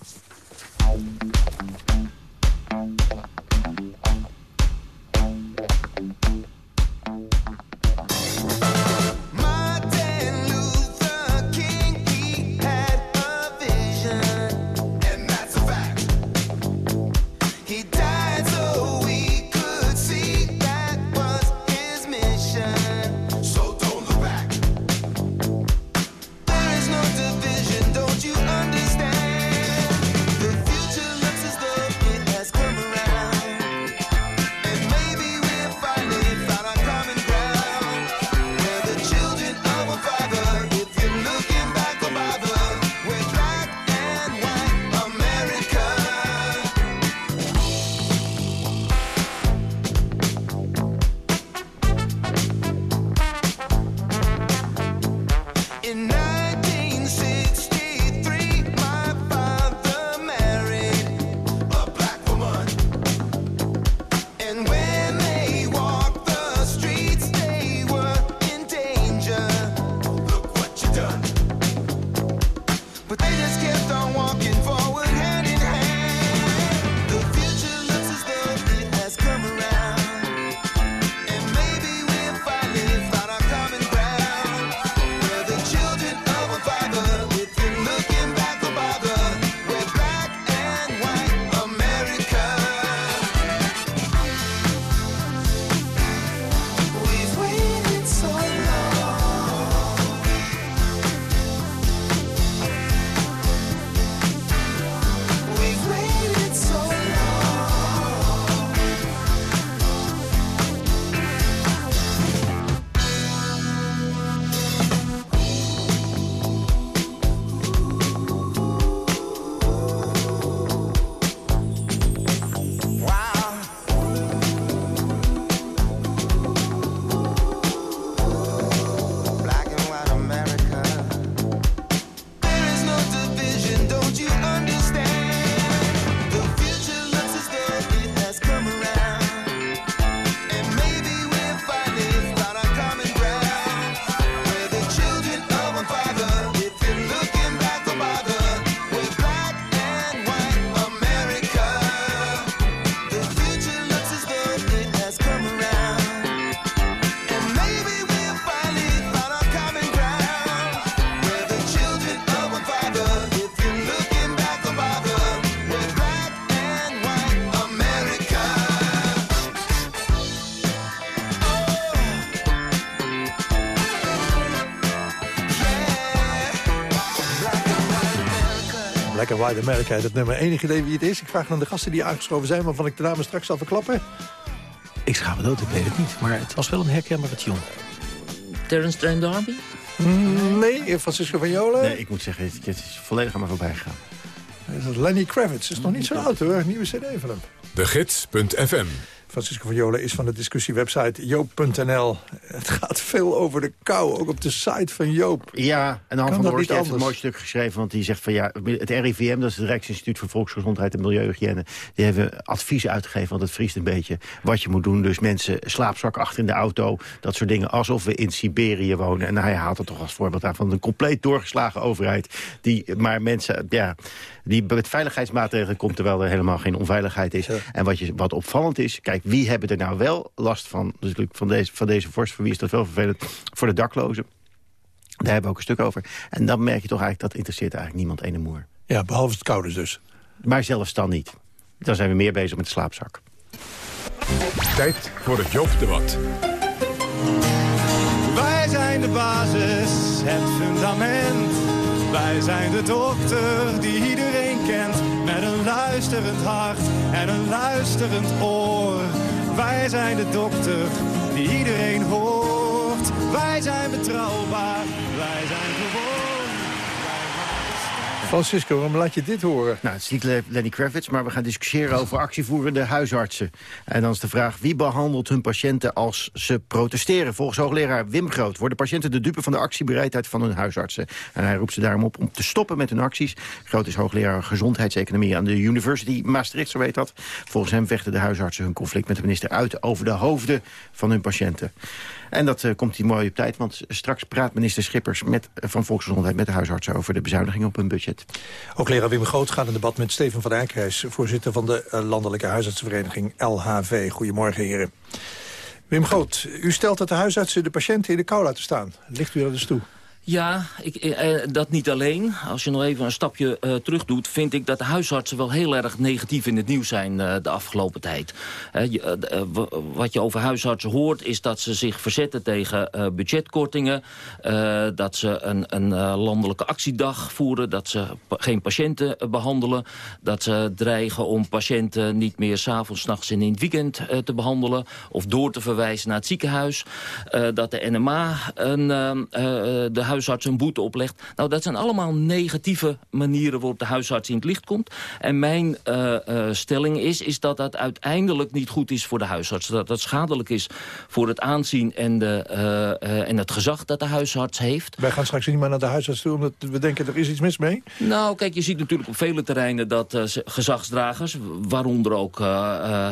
White America, dat nummer. Enig idee wie het is? Ik vraag aan de gasten die aangeschoven zijn... waarvan ik de namen straks zal verklappen. Ik schaam me dood, ik weet het niet. Maar het was wel een herkenbare tune. Terrence Trent D'Arby? Mm, Nee, Francisco van Jolen. Nee, ik moet zeggen, het, het is volledig aan me voorbij gegaan. Lenny Kravitz. is nog niet zo oud hoor. Nieuwe cd van hem. De Gids.fm. Francisco van Jolen is van de discussiewebsite joop.nl. Het gaat veel over de kou, ook op de site van Joop. Ja, en Han Kan van Horst heeft een mooi stuk geschreven. Want die zegt van ja, het RIVM, dat is het Rijksinstituut voor Volksgezondheid en Milieuhygiëne. Die hebben advies uitgegeven, want het vriest een beetje. Wat je moet doen, dus mensen slaapzak achter in de auto. Dat soort dingen, alsof we in Siberië wonen. En hij haalt het toch als voorbeeld aan van een compleet doorgeslagen overheid. Die maar mensen, ja, die met veiligheidsmaatregelen komt terwijl er helemaal geen onveiligheid is. En wat, je, wat opvallend is, kijk, wie hebben er nou wel last van? Dus natuurlijk van deze, van deze vorst, voor wie is dat wel vervelend? Voor de daklozen. Daar hebben we ook een stuk over. En dan merk je toch eigenlijk, dat interesseert eigenlijk niemand ene moer. Ja, behalve het koude dus. Maar zelfs dan niet. Dan zijn we meer bezig met de slaapzak. Tijd voor het Joop-debat. Wij zijn de basis, het fundament. Wij zijn de dokter die iedereen kent. Met een luisterend hart en een luisterend oor. Wij zijn de dokter die iedereen hoort. Wij zijn betrouwbaar, wij zijn gewoon. Francisco, waarom laat je dit horen? Nou, het is niet Le- Lenny Kravitz, maar we gaan discussiëren over actievoerende huisartsen. En dan is de vraag, wie behandelt hun patiënten als ze protesteren? Volgens hoogleraar Wim Groot worden patiënten de dupe van de actiebereidheid van hun huisartsen. En hij roept ze daarom op om te stoppen met hun acties. Groot is hoogleraar gezondheidseconomie aan de University Maastricht, zo weet dat. Volgens hem vechten de huisartsen hun conflict met de minister uit over de hoofden van hun patiënten. En dat eh, komt hier mooi op tijd, want straks praat minister Schippers met, van Volksgezondheid met de huisartsen over de bezuinigingen op hun budget. Ook leraar Wim Groot gaat in debat met Steven van Dijk. Hij is voorzitter van de eh, Landelijke Huisartsenvereniging LHV. Goedemorgen, heren. Wim Groot, u stelt dat de huisartsen de patiënten in de kou laten staan. Ligt u dat eens toe? Ja, ik, eh, eh, dat niet alleen. Als je nog even een stapje eh, terug doet... vind ik dat de huisartsen wel heel erg negatief in het nieuws zijn eh, de afgelopen tijd. Eh, wat je over huisartsen hoort is dat ze zich verzetten tegen budgetkortingen. dat ze een, een landelijke actiedag voeren. Dat ze geen patiënten eh, behandelen. Dat ze dreigen om patiënten niet meer s'avonds, 's nachts en in het weekend te behandelen. Of door te verwijzen naar het ziekenhuis. Dat de NMA een, ehm, eh, de huisarts een boete oplegt. Nou, dat zijn allemaal negatieve manieren waarop de huisarts in het licht komt. En mijn eh, eh, stelling is, is dat dat uiteindelijk niet goed is voor de huisarts. Dat dat schadelijk is voor het aanzien en, de, eh, en het gezag dat de huisarts heeft. Wij gaan straks niet meer naar de huisarts toe... omdat we denken er is iets mis mee. Nou, kijk, je ziet natuurlijk op vele terreinen dat gezagsdragers, waaronder ook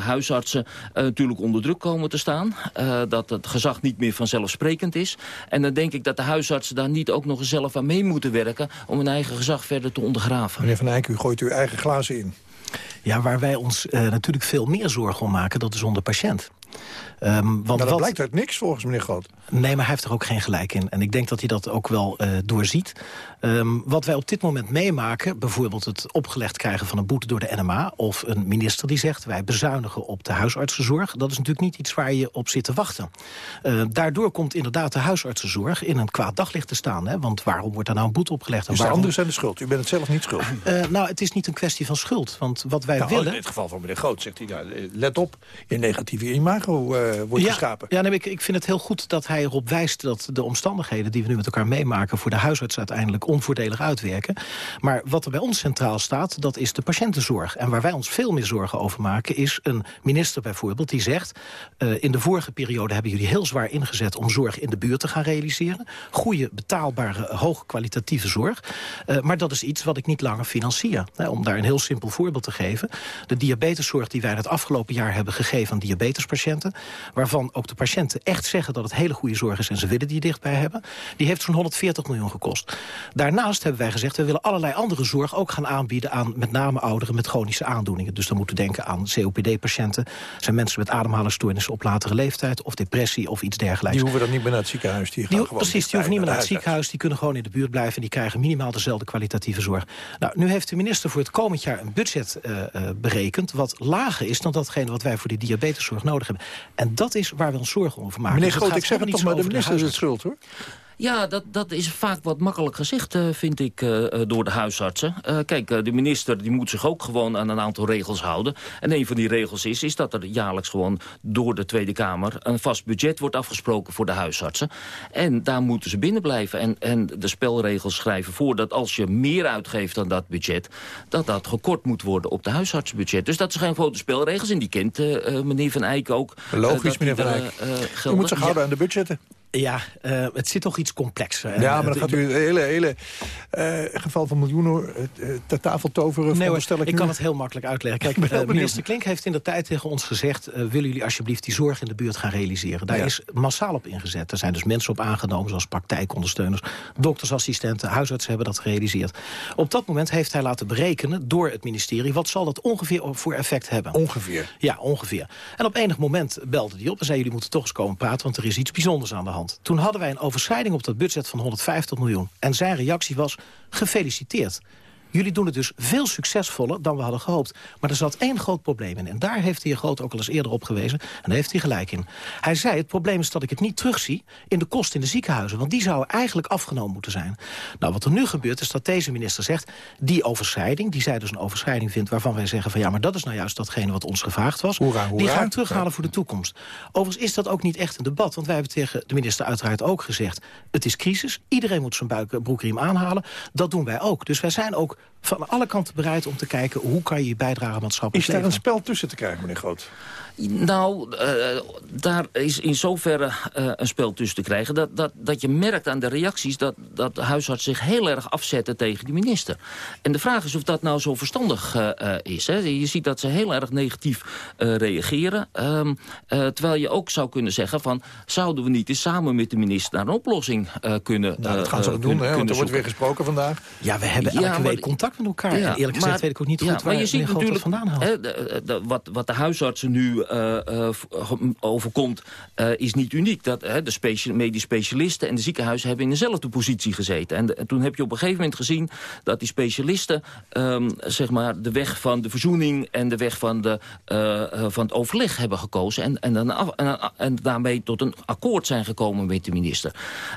huisartsen, natuurlijk onder druk komen te staan. Dat het gezag niet meer vanzelfsprekend is. En dan denk ik dat de huisartsen daar niet ook nog eens zelf aan mee moeten werken om hun eigen gezag verder te ondergraven. Meneer Van Eyck, u gooit uw eigen glazen in. Ja, waar wij ons eh, natuurlijk veel meer zorgen om maken, dat is om de patiënt. Ehm, want Maar dat wat- blijkt uit niks volgens meneer Groot. Nee, maar hij heeft er ook geen gelijk in. En ik denk dat hij dat ook wel eh, doorziet. Ehm, wat wij op dit moment meemaken... bijvoorbeeld het opgelegd krijgen van een boete door de NMA... of een minister die zegt wij bezuinigen op de huisartsenzorg... dat is natuurlijk niet iets waar je op zit te wachten. Eh, daardoor komt inderdaad de huisartsenzorg in een kwaad daglicht te staan. Hè? Want waarom wordt daar nou een boete opgelegd? En Dus de anderen zijn de schuld. U bent het zelf niet schuld. Eh, nou, het is niet een kwestie van schuld. Want wat wij Nou, willen... In dit geval van meneer Groot zegt hij, nou, let op, je negatieve imago eh, wordt ja, geschapen. Ja, nee, ik, ik vind het heel goed dat hij erop wijst dat de omstandigheden die we nu met elkaar meemaken voor de huisarts uiteindelijk onvoordelig uitwerken. Maar wat er bij ons centraal staat, dat is de patiëntenzorg. En waar wij ons veel meer zorgen over maken, is een minister bijvoorbeeld die zegt, eh, in de vorige periode hebben jullie heel zwaar ingezet om zorg in de buurt te gaan realiseren. Goede, betaalbare, hoge kwalitatieve zorg. Eh, maar dat is iets wat ik niet langer financier. Om daar een heel simpel voorbeeld te geven. De diabeteszorg die wij het afgelopen jaar hebben gegeven aan diabetespatiënten, waarvan ook de patiënten echt zeggen dat het hele goede zorg is en ze willen die dichtbij hebben, die heeft zo'n 140 miljoen gekost. Daarnaast hebben wij gezegd, we willen allerlei andere zorg ook gaan aanbieden aan met name ouderen met chronische aandoeningen. Dus dan moeten we denken aan COPD-patiënten, zijn mensen met ademhalingsstoornissen op latere leeftijd of depressie of iets dergelijks. Die hoeven dan niet meer naar het ziekenhuis. Die, gaan Die, gewoon precies, die hoeven niet meer naar het ziekenhuis. Die kunnen gewoon in de buurt blijven. Die krijgen minimaal dezelfde kwalitatieve zorg. Nou, nu heeft de minister voor het komend jaar een budget eh, eh, berekend... wat lager is dan datgene wat wij voor die diabeteszorg nodig hebben. En dat is waar we ons zorgen over maken. Meneer Dus Groot, gaat ik zeg het toch maar, de minister is het schuld, hoor. Ja, dat, dat is vaak wat makkelijk gezegd, eh, vind ik, eh, eh, door de huisartsen. Uh, kijk, de minister die moet zich ook gewoon aan een aantal regels houden. En een van die regels is, is dat er jaarlijks gewoon door de Tweede Kamer... een vast budget wordt afgesproken voor de huisartsen. En daar moeten ze binnen blijven. En, en de spelregels schrijven voor dat als je meer uitgeeft dan dat budget... dat dat gekort moet worden op de huisartsenbudget. Dus dat zijn gewoon de spelregels. En die kent meneer Van Eyck ook. Logisch, meneer Van Eyck. je moet zich houden aan de budgetten. Ja, uh, het zit toch iets complexer. Ja, maar dan gaat u het hele, hele uh, geval van miljoenen uh, ter tafel toveren. Nee hoor, ik, ik kan het heel makkelijk uitleggen. Kijk, minister Klink heeft in de tijd tegen ons gezegd... willen jullie alsjeblieft die zorg in de buurt gaan realiseren? Daar ja. is massaal op ingezet. Er zijn dus mensen op aangenomen, zoals praktijkondersteuners... doktersassistenten, huisartsen hebben dat gerealiseerd. Op dat moment heeft hij laten berekenen door het ministerie... wat zal dat ongeveer voor effect hebben? Ongeveer? Ja, ongeveer. En op enig moment belde hij op en zei... jullie moeten toch eens komen praten, want er is iets bijzonders aan de hand. Toen hadden wij een overschrijding op dat budget van 150 miljoen. En zijn reactie was, gefeliciteerd. Jullie doen het dus veel succesvoller dan we hadden gehoopt. Maar er zat één groot probleem in. En daar heeft de heer Groot ook al eens eerder op gewezen. En daar heeft hij gelijk in. Hij zei, het probleem is dat ik het niet terugzie in de kosten in de ziekenhuizen. Want die zouden eigenlijk afgenomen moeten zijn. Nou, wat er nu gebeurt is dat deze minister zegt... die overschrijding, die zij dus een overschrijding vindt... waarvan wij zeggen van ja, maar dat is nou juist datgene wat ons gevraagd was. Hoera, hoera. Die gaan terughalen voor de toekomst. Overigens is dat ook niet echt een debat. Want wij hebben tegen de minister uiteraard ook gezegd... het is crisis, iedereen moet zijn buik, broekriem aanhalen. Dat doen wij ook. Dus wij zijn ook van alle kanten bereid om te kijken... hoe kan je je bijdrage maatschappelijk Is daar een spel tussen te krijgen, meneer Groot? Nou, uh, daar is in zoverre uh, een spel tussen te krijgen... Dat, dat, dat je merkt aan de reacties dat, dat de huisarts zich heel erg afzetten tegen de minister. En de vraag is of dat nou zo verstandig uh, is. Hè? Je ziet dat ze heel erg negatief reageren. Um, terwijl je ook zou kunnen zeggen van... zouden we niet eens samen met de minister naar een oplossing kunnen Nou, dat gaan ze ook doen, hè, want er wordt weer gesproken vandaag. Ja, we hebben elke ja, week contact met elkaar. Ja, en eerlijk gezegd maar, weet ik ook niet goed ja, waar maar je ziet natuurlijk, vandaan haalt. Hè, de, de, wat, wat de huisartsen nu uh, uh, overkomt, uh, is niet uniek. Dat, de special, medisch specialisten en de ziekenhuizen hebben in dezelfde positie gezeten. En, toen heb je op een gegeven moment gezien dat die specialisten... Um, zeg maar de weg van de verzoening en de weg van, de, van het overleg hebben gekozen. En, en, dan en, daarmee tot een akkoord zijn gekomen met de minister.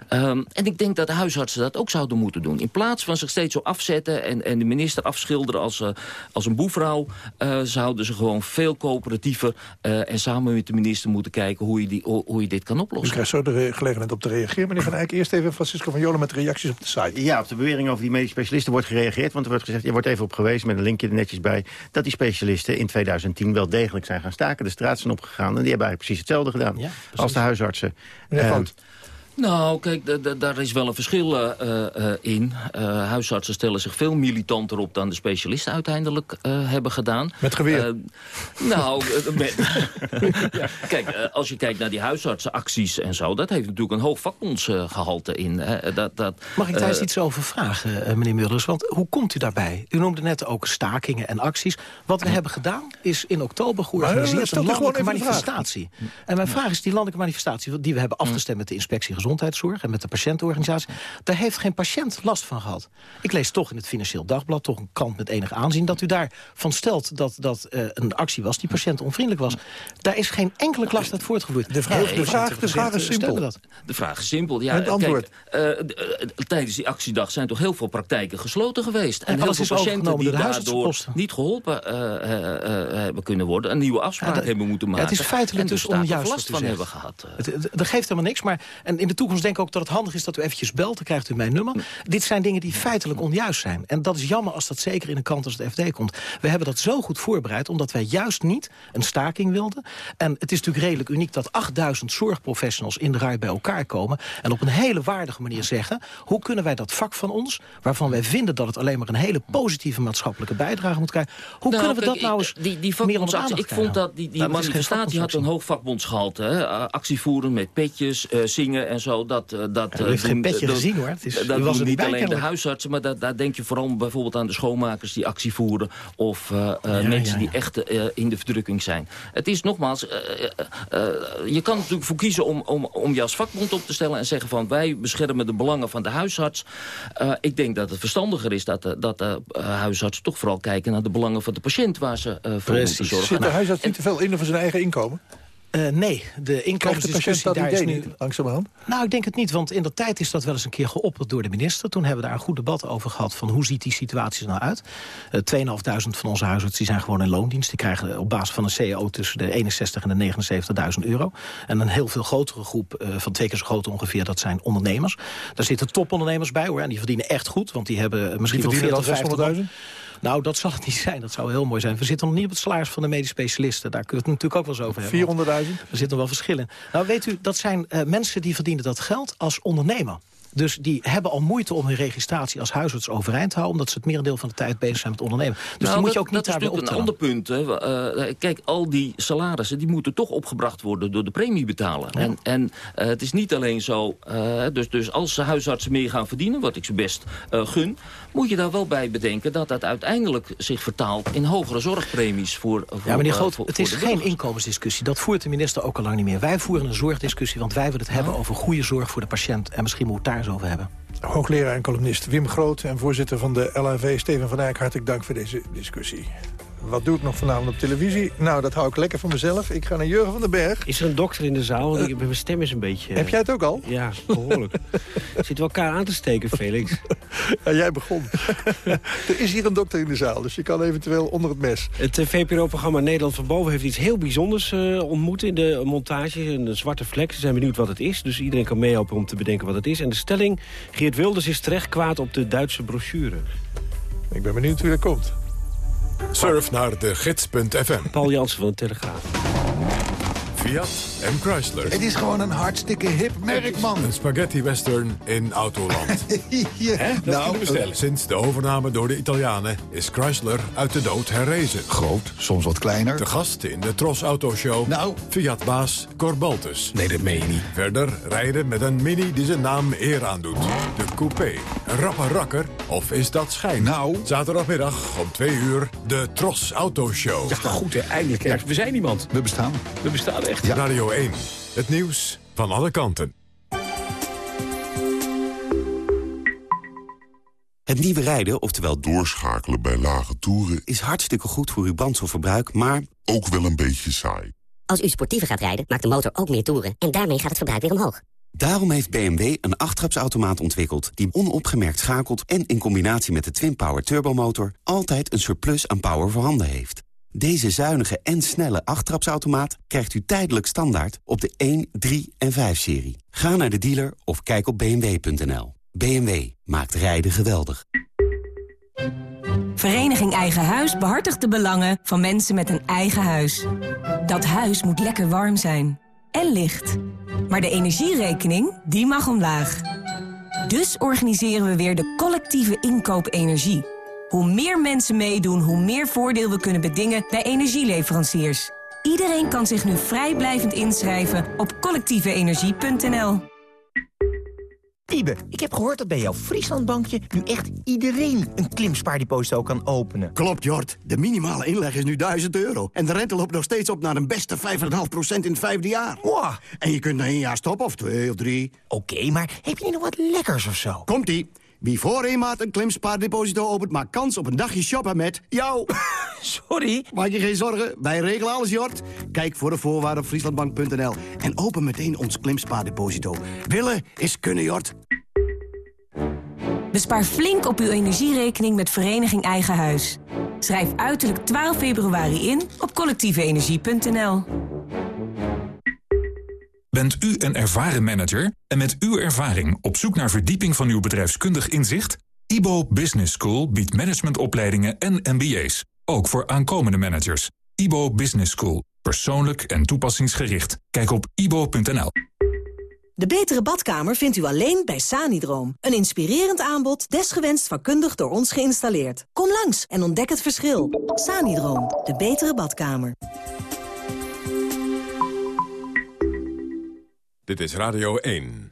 Um, en ik denk dat de huisartsen dat ook zouden moeten doen. In plaats van zich steeds zo afzetten en, en de minister afschilderen als, als een boevrouw... Uh, zouden ze gewoon veel coöperatiever uh, en samen met de minister moeten kijken... hoe je, die, hoe je dit kan oplossen. U krijgt zo de gelegenheid op te reageren. Meneer Van Eyck, eerst even Francisco van Jolen met reacties op de site. Ja, op de bewering over die medisch specialisten wordt gereageerd. Want er wordt gezegd, je wordt even op gewezen met een linkje er netjes bij... dat die specialisten in 2010 wel degelijk zijn gaan staken. De straat zijn opgegaan en die hebben eigenlijk precies hetzelfde gedaan... Ja, als de huisartsen. Nou, kijk, daar is wel een verschil uh, uh, in. Uh, huisartsen stellen zich veel militanter op dan de specialisten uiteindelijk hebben gedaan. Met geweer? nou, met, (laughs) kijk, als je kijkt naar die huisartsenacties en zo... dat heeft natuurlijk een hoog vakbondsgehalte in. dat, dat, Mag ik daar eens iets over vragen, meneer Mulders? Want hoe komt u daarbij? U noemde net ook stakingen en acties. Wat we hebben gedaan is in oktober georganiseerd een landelijke manifestatie. En mijn vraag is, die landelijke manifestatie... die we hebben afgestemd met de inspectie gezondheidszorg en met de patiëntenorganisatie... daar heeft geen patiënt last van gehad. Ik lees toch in het Financieel Dagblad, toch een krant met enig aanzien... dat u daarvan stelt dat dat uh, een actie was die patiëntonvriendelijk was. Daar is geen enkele klacht uit voortgevoerd. De vraag, de vraag, de vraag is simpel. Dat. De vraag is simpel. Ja, het antwoord. Kijk, uh, uh, tijdens die actiedag zijn toch heel veel praktijken gesloten geweest. En, en heel veel patiënten die daardoor niet geholpen hebben kunnen worden... een nieuwe afspraak ja, dat, hebben moeten maken. Ja, het is feitelijk dus onjuist last van hebben gehad. Dat geeft helemaal niks, maar en in de toekomst denk ik ook dat het handig is dat u eventjes belt. Dan krijgt u mijn nummer. Dit zijn dingen die feitelijk onjuist zijn. En dat is jammer als dat zeker in een kant als het FD komt. We hebben dat zo goed voorbereid, omdat wij juist niet een staking wilden. En het is natuurlijk redelijk uniek dat 8000 zorgprofessionals in de rij bij elkaar komen... en op een hele waardige manier zeggen... hoe kunnen wij dat vak van ons, waarvan wij vinden dat het alleen maar een hele positieve maatschappelijke bijdrage moet krijgen... hoe nou, kunnen we dat nou eens die, die meer onder Ik vond dat die, die nou, manifestatie had een hoog vakbondsgehalte. Hè? Actie voeren met petjes, uh, zingen en zo. Dat, uh, dat, ja, u heeft uh, geen petje dat, gezien hoor. Het is, dat was niet alleen de huisartsen, maar dat, daar denk je vooral bijvoorbeeld aan de schoonmakers die actie voeren. Of ja, mensen ja, die echt in de verdrukking zijn. Het is nogmaals, je kan natuurlijk voor kiezen om, om, om je als vakbond op te stellen en zeggen van wij beschermen de belangen van de huisarts. ik denk dat het verstandiger is dat de, dat de huisarts toch vooral kijken naar de belangen van de patiënt waar ze voor moeten zorgen. Zit de huisarts niet te veel in over zijn eigen inkomen? Uh, nee, de inkomensdiscussie daar is nu... Niet, langzamerhand? Nou, ik denk het niet, want in de tijd is dat wel eens een keer geopperd door de minister. Toen hebben we daar een goed debat over gehad van hoe ziet die situatie er nou uit. Uh, 2.500 van onze huisartsen die zijn gewoon in loondienst. Die krijgen op basis van een CEO tussen de 61 en de 79.000 euro. En een heel veel grotere groep, uh, van twee keer zo groot ongeveer, dat zijn ondernemers. Daar zitten topondernemers bij hoor, en die verdienen echt goed. Want die hebben misschien die wel 40, 50.000? Nou, dat zal het niet zijn. Dat zou heel mooi zijn. We zitten nog niet op het salaris van de medisch specialisten. Daar kunnen we het natuurlijk ook wel eens over hebben. 400.000? Er zitten wel verschillen. Nou, weet u, dat zijn uh, mensen die verdienen dat geld als ondernemer. Dus die hebben al moeite om hun registratie als huisarts overeind te houden... omdat ze het merendeel van de tijd bezig zijn met ondernemen. Dus nou, die moet je dat, ook niet dat is daarbij natuurlijk optellen. een ander punt. Hè. Uh, kijk, al die salarissen die moeten toch opgebracht worden door de premiebetaler. Ja. En, en uh, het is niet alleen zo... Uh, dus, dus als ze huisartsen meer gaan verdienen, wat ik ze best gun... moet je daar wel bij bedenken dat dat uiteindelijk zich vertaalt... in hogere zorgpremies voor, voor Ja, meneer Groot, het is geen inkomensdiscussie. Dat voert de minister ook al lang niet meer. Wij voeren een zorgdiscussie, want wij willen het hebben... over goede zorg voor de patiënt. En misschien het daar over hebben. Hoogleraar en columnist Wim Groot en voorzitter van de LAV Steven van Eyck. Hartelijk dank voor deze discussie. Wat doe ik nog vanavond op televisie? Nou, dat hou ik lekker voor mezelf. Ik ga naar Jurgen van den Berg. Is er een dokter in de zaal? Want ik, mijn stem is een beetje... Heb jij het ook al? Ja, behoorlijk. (laughs) Zitten we elkaar aan te steken, Felix? Ja, jij begon. (laughs) er is hier een dokter in de zaal, dus je kan eventueel onder het mes. Het uh, VPRO-programma Nederland van Boven heeft iets heel bijzonders uh, ontmoet in de montage. Een zwarte vlek. Ze zijn benieuwd wat het is. Dus iedereen kan meehelpen om te bedenken wat het is. En de stelling, Geert Wilders is terecht kwaad op de Duitse brochure. Ik ben benieuwd wie er komt. Surf naar de gids.fm. Paul Jansen van de Telegraaf. Fiat en Chrysler. Het is gewoon een hartstikke hip merk, man. Een spaghetti western in Autoland. (laughs) ja. Hè? Dat nou, bestellen. Sinds de overname door de Italianen is Chrysler uit de dood herrezen. Groot, soms wat kleiner. De gast in de Tros Autoshow. Nou. Fiat-baas Corbaltus. Nee, dat meen je niet. Verder rijden met een mini die zijn naam eer aandoet. De coupé. Een rappe rakker? Of is dat schijn? Nou. Zaterdagmiddag om twee uur de Tros Autoshow. Ja, goed hè, eindelijk. Ja. We zijn iemand. We bestaan. We bestaan echt. Ja. Radio 1. Het nieuws van alle kanten. Het nieuwe rijden, oftewel doorschakelen bij lage toeren... is hartstikke goed voor uw brandstofverbruik, maar... ook wel een beetje saai. Als u sportiever gaat rijden, maakt de motor ook meer toeren... en daarmee gaat het verbruik weer omhoog. Daarom heeft BMW een achttrapsautomaat ontwikkeld... die onopgemerkt schakelt en in combinatie met de Twin-Power turbomotor... altijd een surplus aan power voorhanden heeft. Deze zuinige en snelle achttrapsautomaat krijgt u tijdelijk standaard op de 1, 3 en 5-serie. Ga naar de dealer of kijk op bmw.nl. BMW maakt rijden geweldig. Vereniging Eigen Huis behartigt de belangen van mensen met een eigen huis. Dat huis moet lekker warm zijn. En licht. Maar de energierekening, die mag omlaag. Dus organiseren we weer de collectieve inkoop energie. Hoe meer mensen meedoen, hoe meer voordeel we kunnen bedingen bij energieleveranciers. Iedereen kan zich nu vrijblijvend inschrijven op collectieveenergie.nl. Wiebe, ik heb gehoord dat bij jouw Frieslandbankje nu echt iedereen een klimspaardeposito kan openen. Klopt, Jort. De minimale inleg is nu 1000 euro. En de rente loopt nog steeds op naar een beste 5,5% in het vijfde jaar. Wow. En je kunt na één jaar stoppen, of twee of drie. Oké, okay, maar heb je niet nog wat lekkers of zo? Komt-ie. Wie voor een maand een klimspaardeposito opent... maakt kans op een dagje shoppen met jou. (laughs) Sorry? Maak je geen zorgen, wij regelen alles, Jort. Kijk voor de voorwaarden op frieslandbank.nl en open meteen ons klimspaardeposito. Willen is kunnen, Jort. Bespaar flink op uw energierekening met Vereniging Eigen Huis. Schrijf uiterlijk 12 februari in op collectieveenergie.nl. Bent u een ervaren manager en met uw ervaring op zoek naar verdieping van uw bedrijfskundig inzicht? IBO Business School biedt managementopleidingen en MBA's, ook voor aankomende managers. IBO Business School, persoonlijk en toepassingsgericht. Kijk op ibo.nl. De betere badkamer vindt u alleen bij Sanidroom. Een inspirerend aanbod, desgewenst vakkundig door ons geïnstalleerd. Kom langs en ontdek het verschil. Sanidroom, de betere badkamer. Dit is Radio 1.